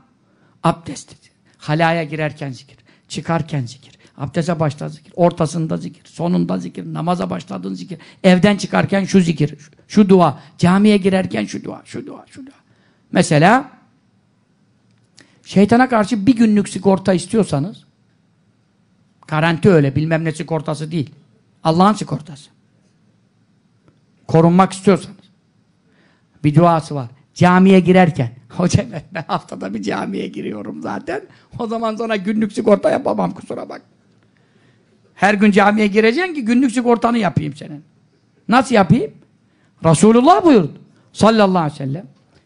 abdest, halaya girerken zikir, çıkarken zikir, abdeste başta zikir, ortasında zikir, sonunda zikir, namaza başladığın zikir, evden çıkarken şu zikir, şu, şu dua, camiye girerken şu dua, şu dua, şu dua. Mesela şeytana karşı bir günlük sigorta istiyorsanız garanti öyle, bilmem ne sigortası değil. Allah'ın sigortası. Korunmak istiyorsanız. Bir duası var. Camiye girerken. Hocam ben haftada bir camiye giriyorum zaten. O zaman sana günlük sigorta yapamam kusura bak. Her gün camiye gireceksin ki günlük sigortanı yapayım senin. Nasıl yapayım? Resulullah buyurdu. Sallallahu aleyhi ve sellem.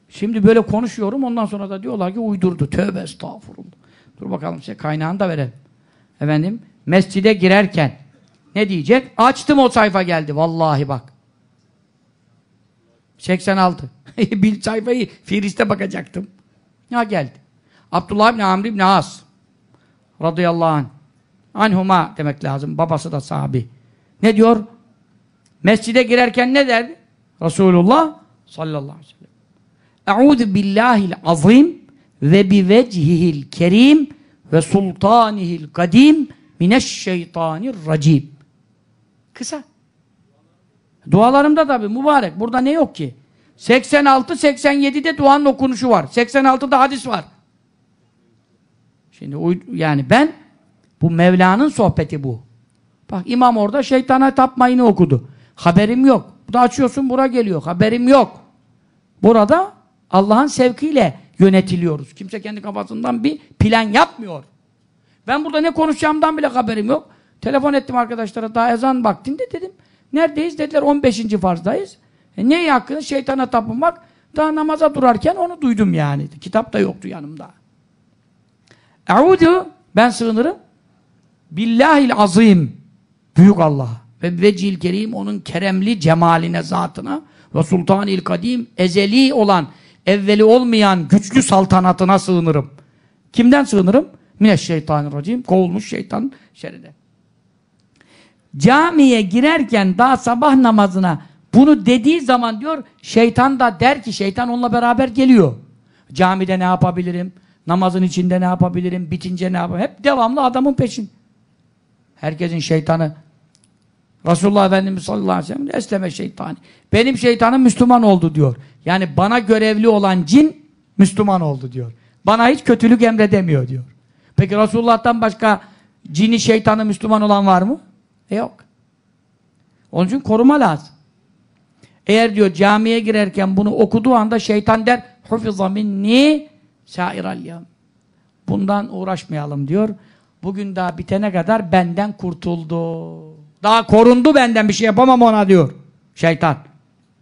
Şimdi böyle konuşuyorum ondan sonra da diyorlar ki uydurdu. Tövbe estağfurullah. Dur bakalım size kaynağını da verelim. Efendim mescide girerken ne diyecek? Açtım o sayfa geldi. Vallahi bak. 86. bir sayfayı Firiste bakacaktım. Ya geldi. Abdullah bin Amr bin As radıyallahu anh anhuma demek lazım. Babası da sahabi. Ne diyor? Mescide girerken ne derdi? Resulullah sallallahu aleyhi ve sellem. Eûzu billahil azim ve bi vechihil kerim ve sultanihil kadim mineşşeytanirracim. Kısa. Dualarımda tabi mübarek. Burada ne yok ki? 86-87'de duanın okunuşu var. 86'da hadis var. Şimdi yani ben bu Mevla'nın sohbeti bu. Bak imam orada şeytana tapmayını okudu. Haberim yok. Bu da açıyorsun bura geliyor. Haberim yok. Burada Allah'ın sevkiyle yönetiliyoruz. Kimse kendi kafasından bir plan yapmıyor. Ben burada ne konuşacağımdan bile haberim yok. Telefon ettim arkadaşlara daha ezan vaktinde dedim. Neredeyiz? Dediler 15. farzdayız. E ne hakkında? Şeytana tapınmak. Daha namaza durarken onu duydum yani. Kitap da yoktu yanımda. Eûdü ben sığınırım. Billahil azim. Büyük Allah. Ve vecihil kerim onun keremli cemaline zatına ve sultanil kadim ezeli olan evveli olmayan güçlü saltanatına sığınırım. Kimden sığınırım? Mineşşeytanirracim. Kovulmuş şeytan şerrinden. Camiye girerken daha sabah namazına bunu dediği zaman diyor şeytan da der ki şeytan onunla beraber geliyor. Camide ne yapabilirim? Namazın içinde ne yapabilirim? Bitince ne yapabilirim? Hep devamlı adamın peşin. Herkesin şeytanı Resulullah Efendimiz sallallahu aleyhi ve sellem esleme şeytani. Benim şeytanım Müslüman oldu diyor. Yani bana görevli olan cin Müslüman oldu diyor. Bana hiç kötülük emredemiyor diyor. Peki Resulullah'tan başka cini şeytanı Müslüman olan var mı? E yok. Onun için koruma lazım. Eğer diyor camiye girerken bunu okuduğu anda şeytan der hufiza minni sairal yam. Bundan uğraşmayalım diyor. Bugün daha bitene kadar benden kurtuldu. Daha korundu benden bir şey yapamam ona diyor. Şeytan.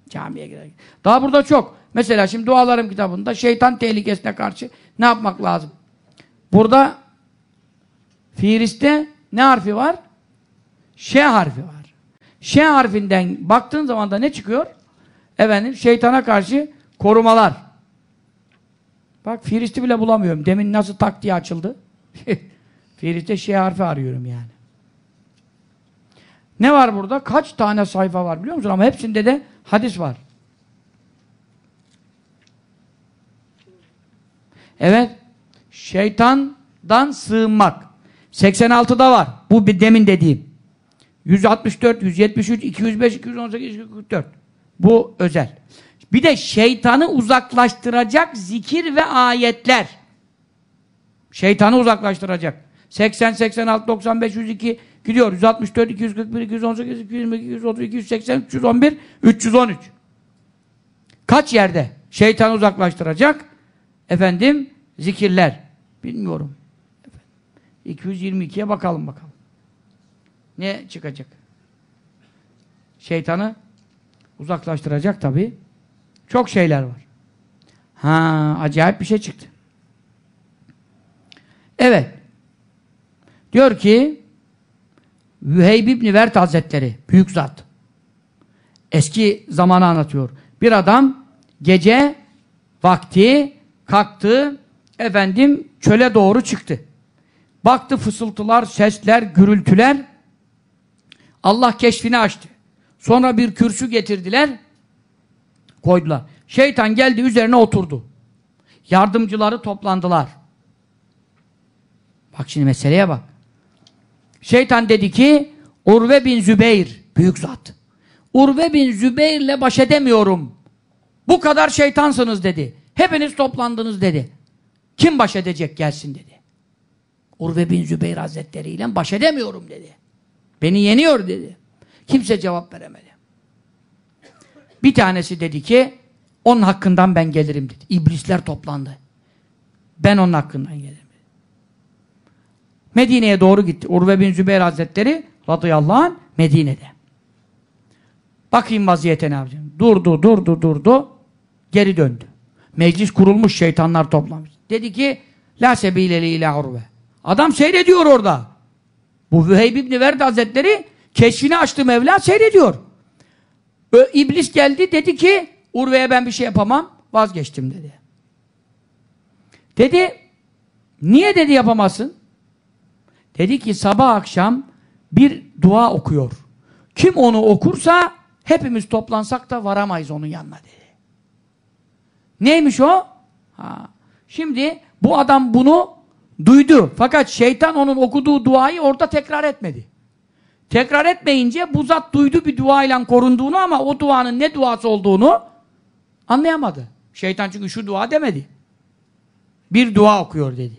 Camiye girerken. Daha burada çok. Mesela şimdi dualarım kitabında şeytan tehlikesine karşı ne yapmak lazım? Burada Firis'te ne harfi var? Ş harfi var. Ş harfinden baktığın zaman da ne çıkıyor? Efendim şeytana karşı korumalar. Bak Firist'i bile bulamıyorum. Demin nasıl tak diye açıldı? Firist'te Ş harfi arıyorum yani. Ne var burada? Kaç tane sayfa var biliyor musun? Ama hepsinde de hadis var. Evet. Şeytandan sığınmak. 86'da var. Bu bir demin dediğim. 164, 173, 205, 218, 244. Bu özel. Bir de şeytanı uzaklaştıracak zikir ve ayetler. Şeytanı uzaklaştıracak. 80, 86, 95, 102 gidiyor. 164, 241, 218, 222, 230, 280, 311, 313. Kaç yerde? Şeytanı uzaklaştıracak. Efendim zikirler. Bilmiyorum. 222'ye bakalım bakalım. Ne çıkacak? Şeytanı uzaklaştıracak tabi. Çok şeyler var. Ha, acayip bir şey çıktı. Evet. Diyor ki Vüheyb İbni Vert Hazretleri, büyük zat. Eski zamanı anlatıyor. Bir adam gece vakti kalktı, efendim çöle doğru çıktı. Baktı fısıltılar, sesler, gürültüler. Allah keşfini açtı. Sonra bir kürsü getirdiler, koydular. Şeytan geldi üzerine oturdu. Yardımcıları toplandılar. Bak şimdi meseleye bak. Şeytan dedi ki Urve bin Zübeyir, büyük zat. Urve bin Zübeyir'le baş edemiyorum. Bu kadar şeytansınız dedi. Hepiniz toplandınız dedi. Kim baş edecek gelsin dedi. Urve bin Zübeyir Hazretleri ile baş edemiyorum dedi. Beni yeniyor dedi. Kimse cevap veremedi. Bir tanesi dedi ki onun hakkından ben gelirim dedi. İblisler toplandı. Ben onun hakkından gelirim. Medine'ye doğru gitti. Urve bin Zübeyir Hazretleri radıyallahu anh Medine'de. Bakayım vaziyete ne yapacağım. Durdu, durdu, durdu. Geri döndü. Meclis kurulmuş, şeytanlar toplamış. Dedi ki, La sebileli ila urve. Adam seyrediyor orada. Bu Vüheyb İbni Verdi Hazretleri keşfini açtı Mevla seyrediyor. Ö, İblis geldi dedi ki, Urve'ye ben bir şey yapamam. Vazgeçtim dedi. Dedi, niye dedi yapamazsın? Dedi ki sabah akşam bir dua okuyor. Kim onu okursa hepimiz toplansak da varamayız onun yanına dedi. Neymiş o? Ha. Şimdi bu adam bunu duydu. Fakat şeytan onun okuduğu duayı orada tekrar etmedi. Tekrar etmeyince bu zat duydu bir duayla korunduğunu ama o duanın ne duası olduğunu anlayamadı. Şeytan çünkü şu dua demedi. Bir dua okuyor dedi.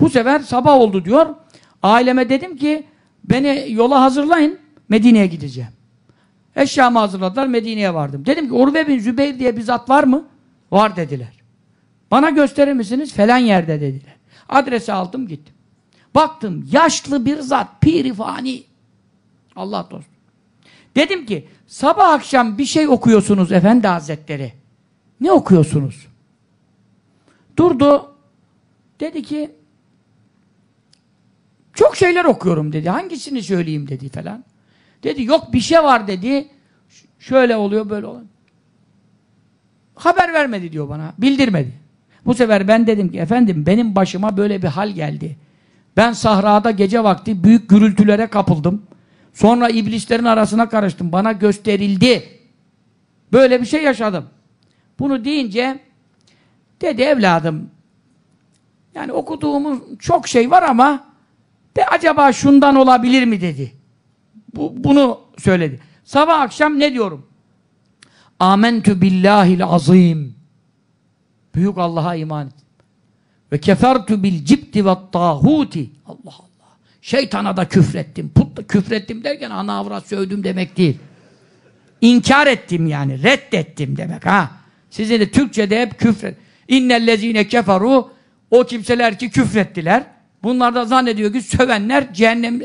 Bu sefer sabah oldu diyor. Aileme dedim ki beni yola hazırlayın Medine'ye gideceğim. Eşyamı hazırladılar Medine'ye vardım. Dedim ki Urve bin Zübeyir diye bir zat var mı? Var dediler. Bana gösterir misiniz? Falan yerde dediler. Adresi aldım gittim. Baktım yaşlı bir zat pirifani. Allah dostu. Dedim ki sabah akşam bir şey okuyorsunuz efendi hazretleri. Ne okuyorsunuz? Durdu. Dedi ki çok şeyler okuyorum dedi. Hangisini söyleyeyim dedi falan. Dedi yok bir şey var dedi. Şöyle oluyor böyle oluyor. Haber vermedi diyor bana. Bildirmedi. Bu sefer ben dedim ki efendim benim başıma böyle bir hal geldi. Ben sahrada gece vakti büyük gürültülere kapıldım. Sonra iblislerin arasına karıştım. Bana gösterildi. Böyle bir şey yaşadım. Bunu deyince dedi evladım yani okuduğumuz çok şey var ama de acaba şundan olabilir mi dedi. Bu, bunu söyledi. Sabah akşam ne diyorum? Amentü billahil azim. Büyük Allah'a iman ettim. Ve kefertu bil cipti ve tahuti. Allah Allah. Şeytana da küfrettim. Put küfrettim derken ana avrat sövdüm demek değil. İnkar ettim yani. Reddettim demek ha. Sizin de Türkçe'de hep küfret. İnnellezine keferu o kimseler ki küfrettiler. Bunlar da zannediyor ki sövenler cehennem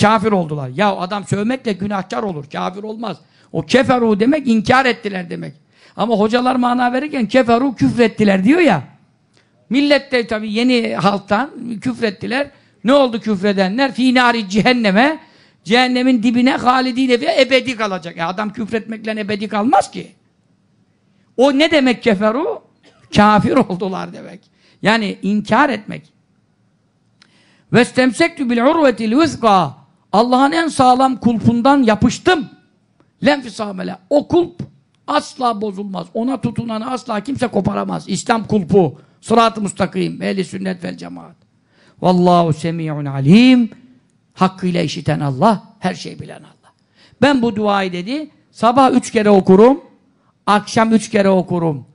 kafir oldular. Ya adam sövmekle günahkar olur. Kafir olmaz. O keferu demek inkar ettiler demek. Ama hocalar mana verirken keferu küfrettiler diyor ya. Millet de tabii yeni halktan küfrettiler. Ne oldu küfredenler? Finari cehenneme cehennemin dibine halidine ve ebedi kalacak. E adam küfretmekle ebedi kalmaz ki. O ne demek keferu? Kafir oldular demek. Yani inkar etmek. Vestemsektu bil urvetil vizqa. Allah'ın en sağlam kulpundan yapıştım. Lenfisamele. O kulp asla bozulmaz. Ona tutunanı asla kimse koparamaz. İslam kulpu. Sırat-ı mustakim. Ehli sünnet vel cemaat. Vallahu semi'un alim. Hakkıyla işiten Allah. Her şey bilen Allah. Ben bu duayı dedi. Sabah üç kere okurum. Akşam üç kere okurum.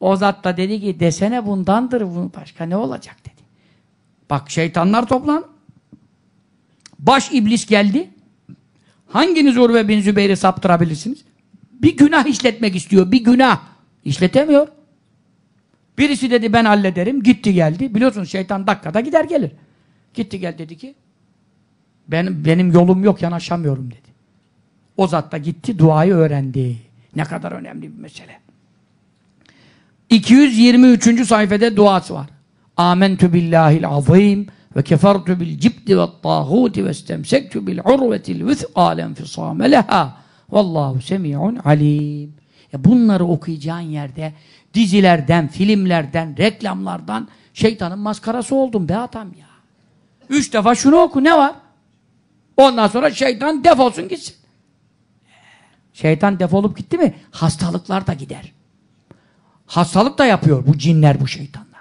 O zat da dedi ki desene bundandır. Bu başka ne olacak dedi. Bak şeytanlar toplan. Baş iblis geldi. Hanginiz Urve bin Zübeyir'i saptırabilirsiniz? Bir günah işletmek istiyor. Bir günah. İşletemiyor. Birisi dedi ben hallederim. Gitti geldi. Biliyorsunuz şeytan dakikada gider gelir. Gitti gel dedi ki ben, benim yolum yok yanaşamıyorum dedi. O zat da gitti duayı öğrendi. Ne kadar önemli bir mesele. 223. sayfada duası var. Âmentü billahil azîm ve kefertu bil cibdi ve tâhûti ve istemsektu bil urvetil vithqâ lenfisâme leha vallahu semi'un alim. Ya bunları okuyacağın yerde dizilerden, filmlerden, reklamlardan şeytanın maskarası oldum be adam ya. Üç defa şunu oku ne var? Ondan sonra şeytan defolsun gitsin. Şeytan defolup gitti mi hastalıklar da gider. Hastalık da yapıyor bu cinler, bu şeytanlar.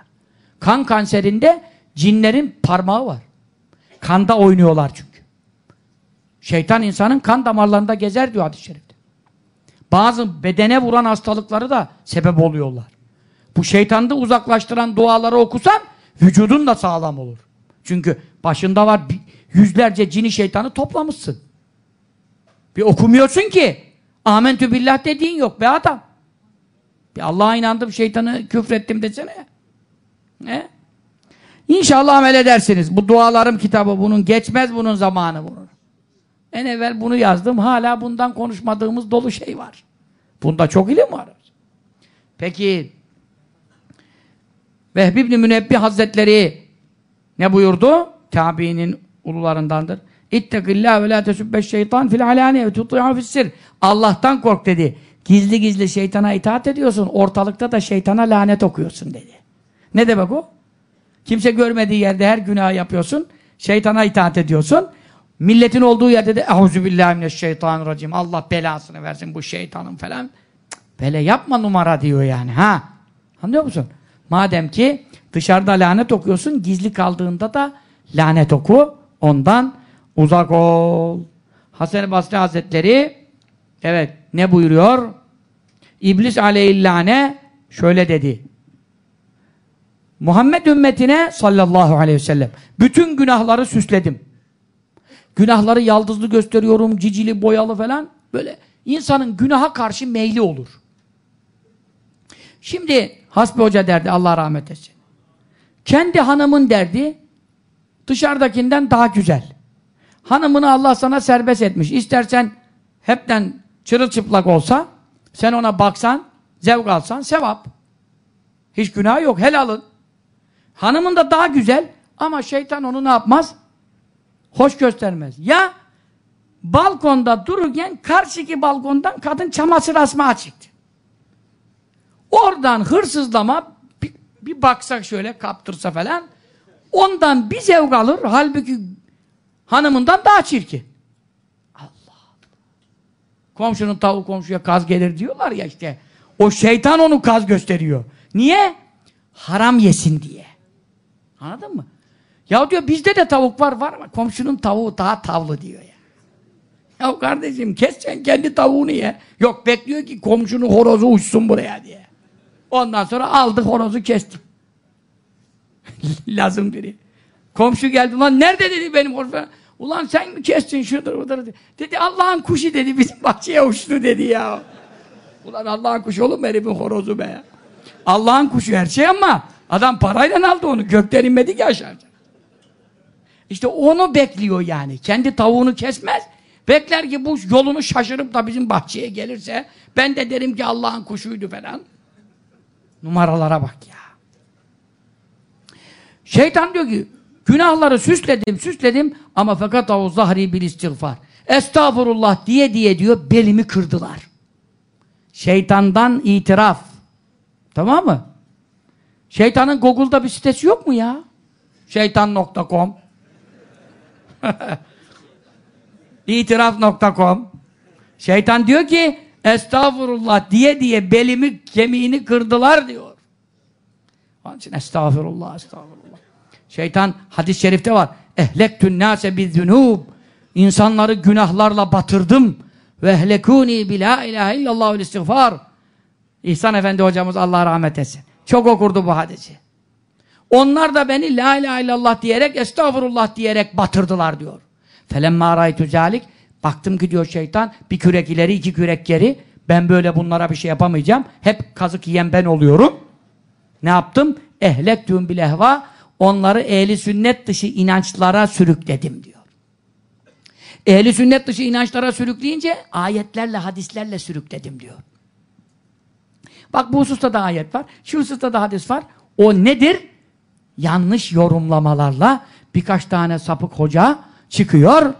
Kan kanserinde cinlerin parmağı var. Kanda oynuyorlar çünkü. Şeytan insanın kan damarlarında gezer diyor hadis-i şerifte. Bazı bedene vuran hastalıkları da sebep oluyorlar. Bu şeytanı uzaklaştıran duaları okusan vücudun da sağlam olur. Çünkü başında var yüzlerce cini şeytanı toplamışsın. Bir okumuyorsun ki. Amentü billah dediğin yok be adam. Bir Allah'a inandım, şeytanı küfrettim desene. Ne? İnşallah amel edersiniz. Bu dualarım kitabı bunun geçmez bunun zamanı bunun. En evvel bunu yazdım. Hala bundan konuşmadığımız dolu şey var. Bunda çok ilim var. Peki Vehbi İbni Münebbih Hazretleri ne buyurdu? Tabiinin ulularındandır. İttekillâh ve lâ tesubbeş şeytan fil alâniye ve tuttu'ya fissir. Allah'tan kork dedi. Gizli gizli şeytana itaat ediyorsun. Ortalıkta da şeytana lanet okuyorsun dedi. Ne demek o? Kimse görmediği yerde her günah yapıyorsun. Şeytana itaat ediyorsun. Milletin olduğu yerde de Euzubillahimineşşeytanirracim. Allah belasını versin bu şeytanın falan. Böyle yapma numara diyor yani. ha. Anlıyor musun? Madem ki dışarıda lanet okuyorsun, gizli kaldığında da lanet oku. Ondan uzak ol. Hasan-ı Basri Hazretleri evet ne buyuruyor? İblis aleyhillâne şöyle dedi. Muhammed ümmetine sallallahu aleyhi ve sellem bütün günahları süsledim. Günahları yaldızlı gösteriyorum, cicili, boyalı falan. Böyle insanın günaha karşı meyli olur. Şimdi Hasbi Hoca derdi Allah rahmet etsin. Kendi hanımın derdi dışarıdakinden daha güzel. Hanımını Allah sana serbest etmiş. İstersen hepten çırılçıplak olsa sen ona baksan, zevk alsan sevap. Hiç günah yok. Helalın. Hanımın da daha güzel ama şeytan onu ne yapmaz? Hoş göstermez. Ya balkonda dururken karşıki balkondan kadın çamaşır asma çıktı. Oradan hırsızlama bir, bir baksak şöyle kaptırsa falan ondan bir zevk alır. Halbuki hanımından daha çirkin. Allah Komşunun tavuğu komşuya kaz gelir diyorlar ya işte. O şeytan onu kaz gösteriyor. Niye? Haram yesin diye. Anladın mı? Ya diyor bizde de tavuk var var ama komşunun tavuğu daha tavlı diyor ya. Ya kardeşim kes sen kendi tavuğunu ye. Yok bekliyor ki komşunun horozu uçsun buraya diye. Ondan sonra aldık horozu kestik. Lazım biri. Komşu geldi lan nerede dedi benim horoz Ulan sen mi kestin şudur budur dedi. Dedi Allah'ın kuşu dedi bizim bahçeye uçtu dedi ya. Ulan Allah'ın kuşu olur mu herifin horozu be. Allah'ın kuşu her şey ama adam parayla aldı onu. Gökten inmedi ki aşağıya. İşte onu bekliyor yani. Kendi tavuğunu kesmez. Bekler ki bu yolunu şaşırıp da bizim bahçeye gelirse ben de derim ki Allah'ın kuşuydu falan. Numaralara bak ya. Şeytan diyor ki günahları süsledim süsledim ama fakat o zahri bil istiğfar. Estağfurullah diye diye diyor belimi kırdılar. Şeytandan itiraf. Tamam mı? Şeytanın Google'da bir sitesi yok mu ya? Şeytan.com İtiraf.com Şeytan diyor ki estağfurullah diye diye belimi kemiğini kırdılar diyor. Onun için estağfurullah estağfurullah. Şeytan hadis-i şerifte var. Ehlektün nase bizzunub İnsanları günahlarla batırdım. Ve ehlekûni bilâ ilahe illallah istiğfar. İhsan Efendi hocamız Allah rahmet etsin. Çok okurdu bu hadisi. Onlar da beni la ilahe illallah diyerek estağfurullah diyerek batırdılar diyor. Felemma raytu zalik baktım ki diyor şeytan bir kürek ileri iki kürek geri ben böyle bunlara bir şey yapamayacağım. Hep kazık yiyen ben oluyorum. Ne yaptım? Ehlektüm bil ehva onları ehli sünnet dışı inançlara sürükledim diyor. Ehli sünnet dışı inançlara sürükleyince ayetlerle, hadislerle sürükledim diyor. Bak bu hususta da ayet var. Şu hususta da hadis var. O nedir? Yanlış yorumlamalarla birkaç tane sapık hoca çıkıyor.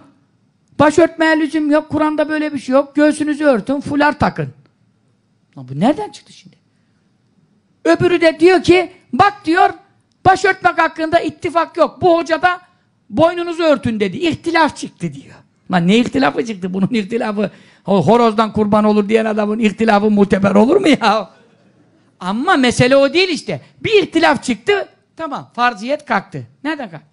Başörtmeye lüzum yok. Kur'an'da böyle bir şey yok. Göğsünüzü örtün, fular takın. Lan bu nereden çıktı şimdi? Öbürü de diyor ki, bak diyor, başörtmek hakkında ittifak yok. Bu hoca da boynunuzu örtün dedi. İhtilaf çıktı diyor. Lan ne ihtilafı çıktı? Bunun ihtilafı horozdan kurban olur diyen adamın ihtilafı muteber olur mu ya? Ama mesele o değil işte. Bir ihtilaf çıktı, tamam farziyet kalktı. Nereden kalktı?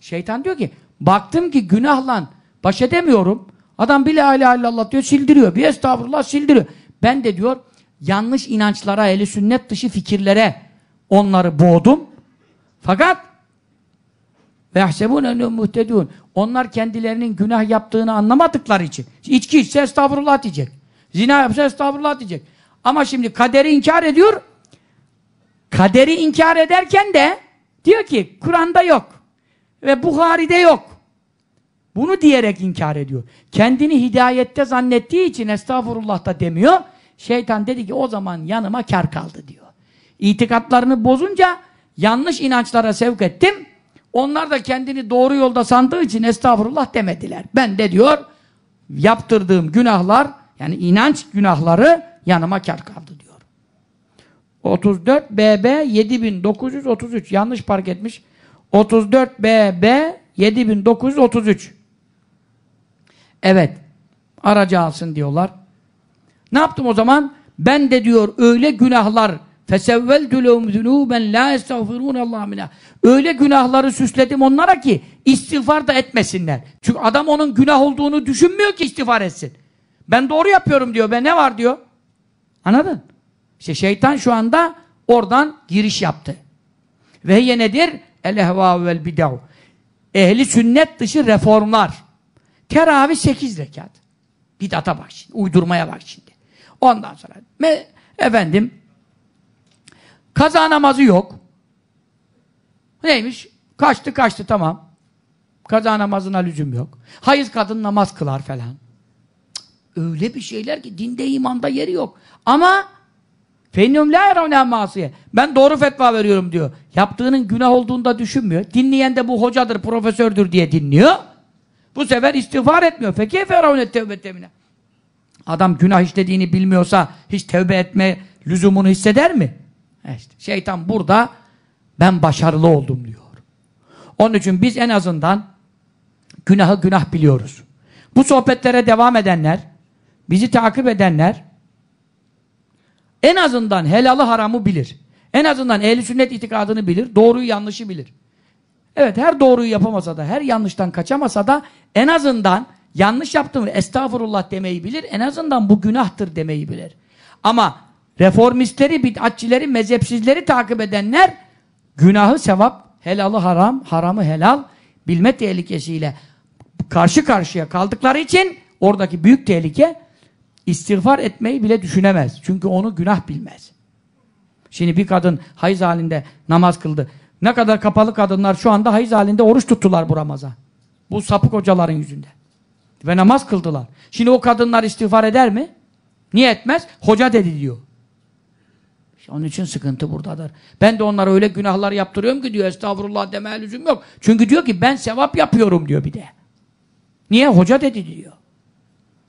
Şeytan diyor ki, baktım ki günahla baş edemiyorum. Adam bir la ilahe illallah diyor, sildiriyor. Bir estağfurullah sildiriyor. Ben de diyor, yanlış inançlara, eli sünnet dışı fikirlere onları boğdum. Fakat ve yahsebûne muhtedûn. Onlar kendilerinin günah yaptığını anlamadıkları için. İçki içse estağfurullah diyecek. Zina yapsa estağfurullah diyecek. Ama şimdi kaderi inkar ediyor. Kaderi inkar ederken de diyor ki Kur'an'da yok. Ve Buhari'de yok. Bunu diyerek inkar ediyor. Kendini hidayette zannettiği için estağfurullah da demiyor. Şeytan dedi ki o zaman yanıma kar kaldı diyor. İtikatlarını bozunca yanlış inançlara sevk ettim. Onlar da kendini doğru yolda sandığı için estağfurullah demediler. Ben de diyor yaptırdığım günahlar yani inanç günahları yanıma kar kaldı. 34 BB 7933. Yanlış park etmiş. 34 BB 7933. Evet. Aracı alsın diyorlar. Ne yaptım o zaman? Ben de diyor öyle günahlar fesevveltü lehum zunûben lâ estağfirûnallâh minâ. Öyle günahları süsledim onlara ki istiğfar da etmesinler. Çünkü adam onun günah olduğunu düşünmüyor ki istiğfar etsin. Ben doğru yapıyorum diyor. Ben ne var diyor. Anladın? İşte şeytan şu anda oradan giriş yaptı. Ve ye nedir? El-ehvâ vel bid'u. Ehli sünnet dışı reformlar. Teravih sekiz rekat. Bid'ata bak şimdi. Uydurmaya bak şimdi. Ondan sonra efendim Kaza namazı yok. Neymiş? Kaçtı kaçtı tamam. Kaza namazına lüzum yok. Hayız kadın namaz kılar falan. Öyle bir şeyler ki dinde imanda yeri yok. Ama fennum la yaravne masiye. Ben doğru fetva veriyorum diyor. Yaptığının günah olduğunu da düşünmüyor. Dinleyen de bu hocadır, profesördür diye dinliyor. Bu sefer istiğfar etmiyor. Fekeye feravne tevbe temine. Adam günah işlediğini bilmiyorsa hiç tevbe etme lüzumunu hisseder mi? İşte şeytan burada ben başarılı oldum diyor. Onun için biz en azından günahı günah biliyoruz. Bu sohbetlere devam edenler, bizi takip edenler en azından helalı haramı bilir. En azından ehli sünnet itikadını bilir, doğruyu yanlışı bilir. Evet her doğruyu yapamasa da, her yanlıştan kaçamasa da en azından yanlış yaptım estağfurullah demeyi bilir, en azından bu günahtır demeyi bilir. Ama reformistleri, bid'atçileri, mezhepsizleri takip edenler günahı sevap, helalı haram, haramı helal bilme tehlikesiyle karşı karşıya kaldıkları için oradaki büyük tehlike istiğfar etmeyi bile düşünemez. Çünkü onu günah bilmez. Şimdi bir kadın hayız halinde namaz kıldı. Ne kadar kapalı kadınlar şu anda hayız halinde oruç tuttular bu Ramazan. Bu sapık hocaların yüzünde. Ve namaz kıldılar. Şimdi o kadınlar istiğfar eder mi? Niye etmez? Hoca dedi diyor. Onun için sıkıntı buradadır. Ben de onlara öyle günahlar yaptırıyorum ki diyor estağfurullah demeye lüzum yok. Çünkü diyor ki ben sevap yapıyorum diyor bir de. Niye? Hoca dedi diyor.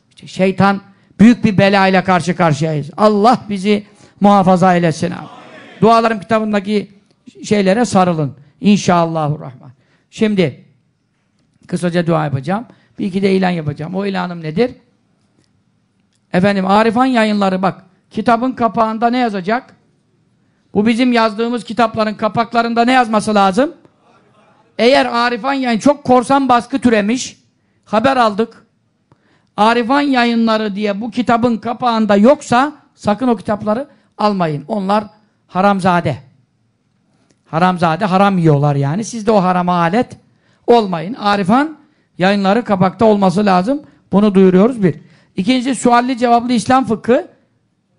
İşte şeytan büyük bir belayla karşı karşıyayız. Allah bizi muhafaza eylesin abi. Dualarım kitabındaki şeylere sarılın. İnşallahurrahman. Şimdi kısaca dua yapacağım. Bir iki de ilan yapacağım. O ilanım nedir? Efendim Arifan yayınları bak. Kitabın kapağında ne yazacak? Bu bizim yazdığımız kitapların kapaklarında ne yazması lazım? Eğer Arifan yayın çok korsan baskı türemiş, haber aldık. Arifan yayınları diye bu kitabın kapağında yoksa sakın o kitapları almayın. Onlar haramzade. Haramzade, haram yiyorlar yani. Siz de o harama alet olmayın. Arifan yayınları kapakta olması lazım. Bunu duyuruyoruz bir. İkincisi sualli cevaplı İslam fıkhı.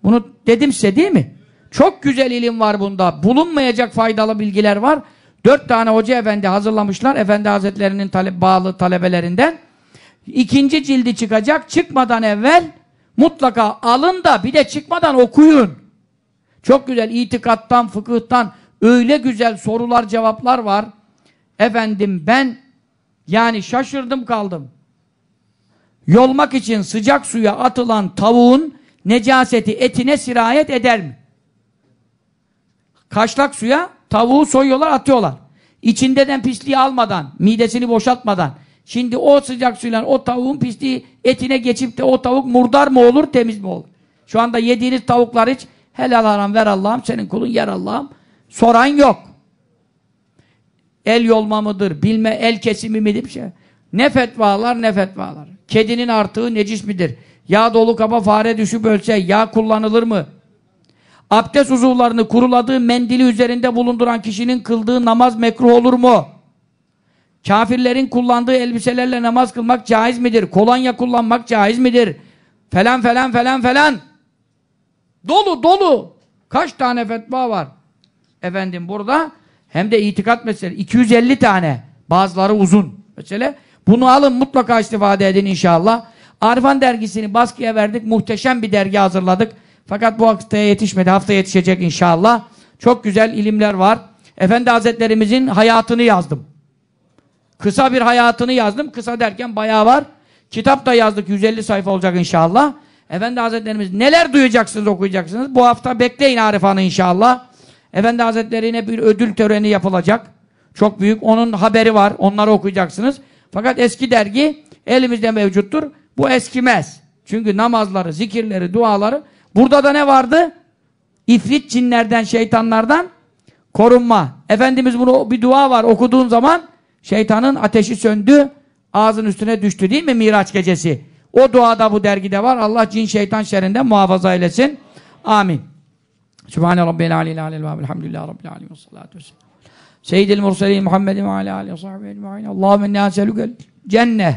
Bunu dedim size değil mi? Çok güzel ilim var bunda. Bulunmayacak faydalı bilgiler var. Dört tane hoca efendi hazırlamışlar. Efendi Hazretlerinin tale bağlı talebelerinden. İkinci cildi çıkacak. Çıkmadan evvel mutlaka alın da bir de çıkmadan okuyun. Çok güzel itikattan, fıkıhtan öyle güzel sorular, cevaplar var. Efendim ben yani şaşırdım kaldım. Yolmak için sıcak suya atılan tavuğun necaseti etine sirayet eder mi? Kaşlak suya tavuğu soyuyorlar, atıyorlar. İçinden pisliği almadan, midesini boşaltmadan. Şimdi o sıcak suyla o tavuğun pisliği etine geçip de o tavuk murdar mı olur, temiz mi olur? Şu anda yediğiniz tavuklar hiç helal haram ver Allah'ım, senin kulun yer Allah'ım. Soran yok. El yolma mıdır, bilme el kesimi midir bir şey. Ne fetvalar ne fetvalar. Kedinin artığı necis midir? Yağ dolu kaba fare düşüp ölse yağ kullanılır mı? Abdest uzuvlarını kuruladığı mendili üzerinde bulunduran kişinin kıldığı namaz mekruh olur mu? Kafirlerin kullandığı elbiselerle namaz kılmak caiz midir? Kolonya kullanmak caiz midir? Falan falan falan falan. Dolu dolu. Kaç tane fetva var? Efendim burada hem de itikat meselesi. 250 tane. Bazıları uzun. Mesela bunu alın mutlaka istifade edin inşallah. Arifan dergisini baskıya verdik. Muhteşem bir dergi hazırladık. Fakat bu haftaya yetişmedi. Hafta yetişecek inşallah. Çok güzel ilimler var. Efendi Hazretlerimizin hayatını yazdım. Kısa bir hayatını yazdım. Kısa derken bayağı var. Kitap da yazdık. 150 sayfa olacak inşallah. Efendi Hazretlerimiz neler duyacaksınız, okuyacaksınız. Bu hafta bekleyin Arifan'ı inşallah. Efendi Hazretlerine bir ödül töreni yapılacak. Çok büyük. Onun haberi var. Onları okuyacaksınız. Fakat eski dergi elimizde mevcuttur. Bu eskimez. Çünkü namazları, zikirleri, duaları. Burada da ne vardı? İfrit cinlerden, şeytanlardan korunma. Efendimiz bunu bir dua var. Okuduğun zaman şeytanın ateşi söndü. Ağzın üstüne düştü değil mi Miraç gecesi? O duada bu dergide var. Allah cin şeytan şerrinden muhafaza eylesin. Amin. Sübhane Rabbil Aleyhi Aleyhi ve Elhamdülillahi Rabbil Alemin ve salatu vesselam. Seyyidil Murselin Muhammedin ve ala aleyhi ve sahbihi ecma'in. Allahümme inna eselükel cenneh.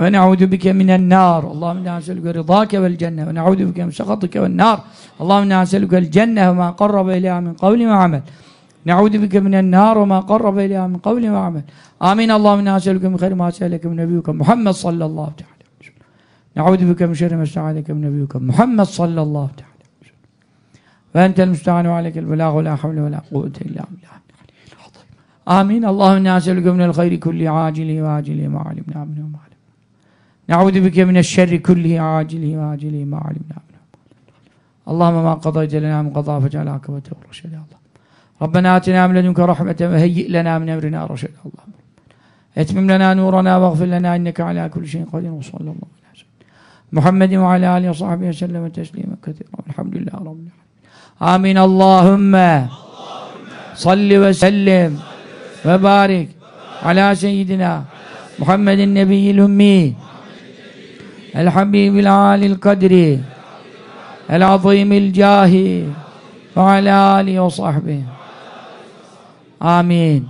Ve ne'udu bike minen nar. Allahümme inna eselüke rıdâke vel cenneh. Ve ne'udu bike misakatike vel nar. Allahümme inna eselükel cenneh ve ma qarrabe ileyha min kavli ve amel. Ne'udu bike minen nar ve ma qarrabe ileyha min kavli ve amel. Amin. Allahümme inna eselüke min khayri ma seheleke min nebiyyuke Muhammed sallallahu teala. Ne'udu bike min şerri ma esta'adeke min nebiyyuke Muhammed sallallahu teala. Ve entel müstehane ve aleykel belâhu ve la havle ve la kuvvete illa billah. Amin. Allahümme nâselüke minel hayri kulli acili ve acili ma alimna minhu ma alim. Ne'udu bike mineşşerri kulli acili ve acili ma alimna minhu. Allahümme ma kadayte lena min kadâ fecel akıbete ve reşede Allah. Rabbena atina min ledunke rahmeten ve heyyi lena min emrina reşede Allah. Etmim lena nurana ve gfir lena inneke ala kulli şeyin kadir ve sallallahu aleyhi ve sellem. Muhammedin ve ala alihi ve sahbihi ve sellem ve teslimen kethira. Elhamdülillahi Rabbil. Amin. Allahümme salli ve sellim ve barik ala seyyidina Muhammedin nebiyyil ümmi el habibil alil kadri el azimil cahi ve ala alihi ve sahbihi Amin.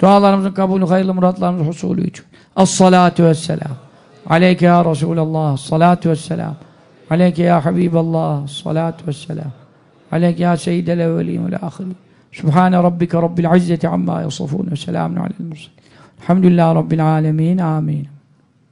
Dualarımızın kabulü, hayırlı muratlarımızın husulü için. As-salatu vesselam. Aleyke ya Resulallah. Salatu vesselam. Aleyke ya Habiballah. Salatu vesselam. Aleyke ya Seyyidel evvelin ve ahirin. Subhane rabbike rabbil izzeti amma yasafun ve selamun alel mursalin. Elhamdülillahi rabbil alemin. Amin.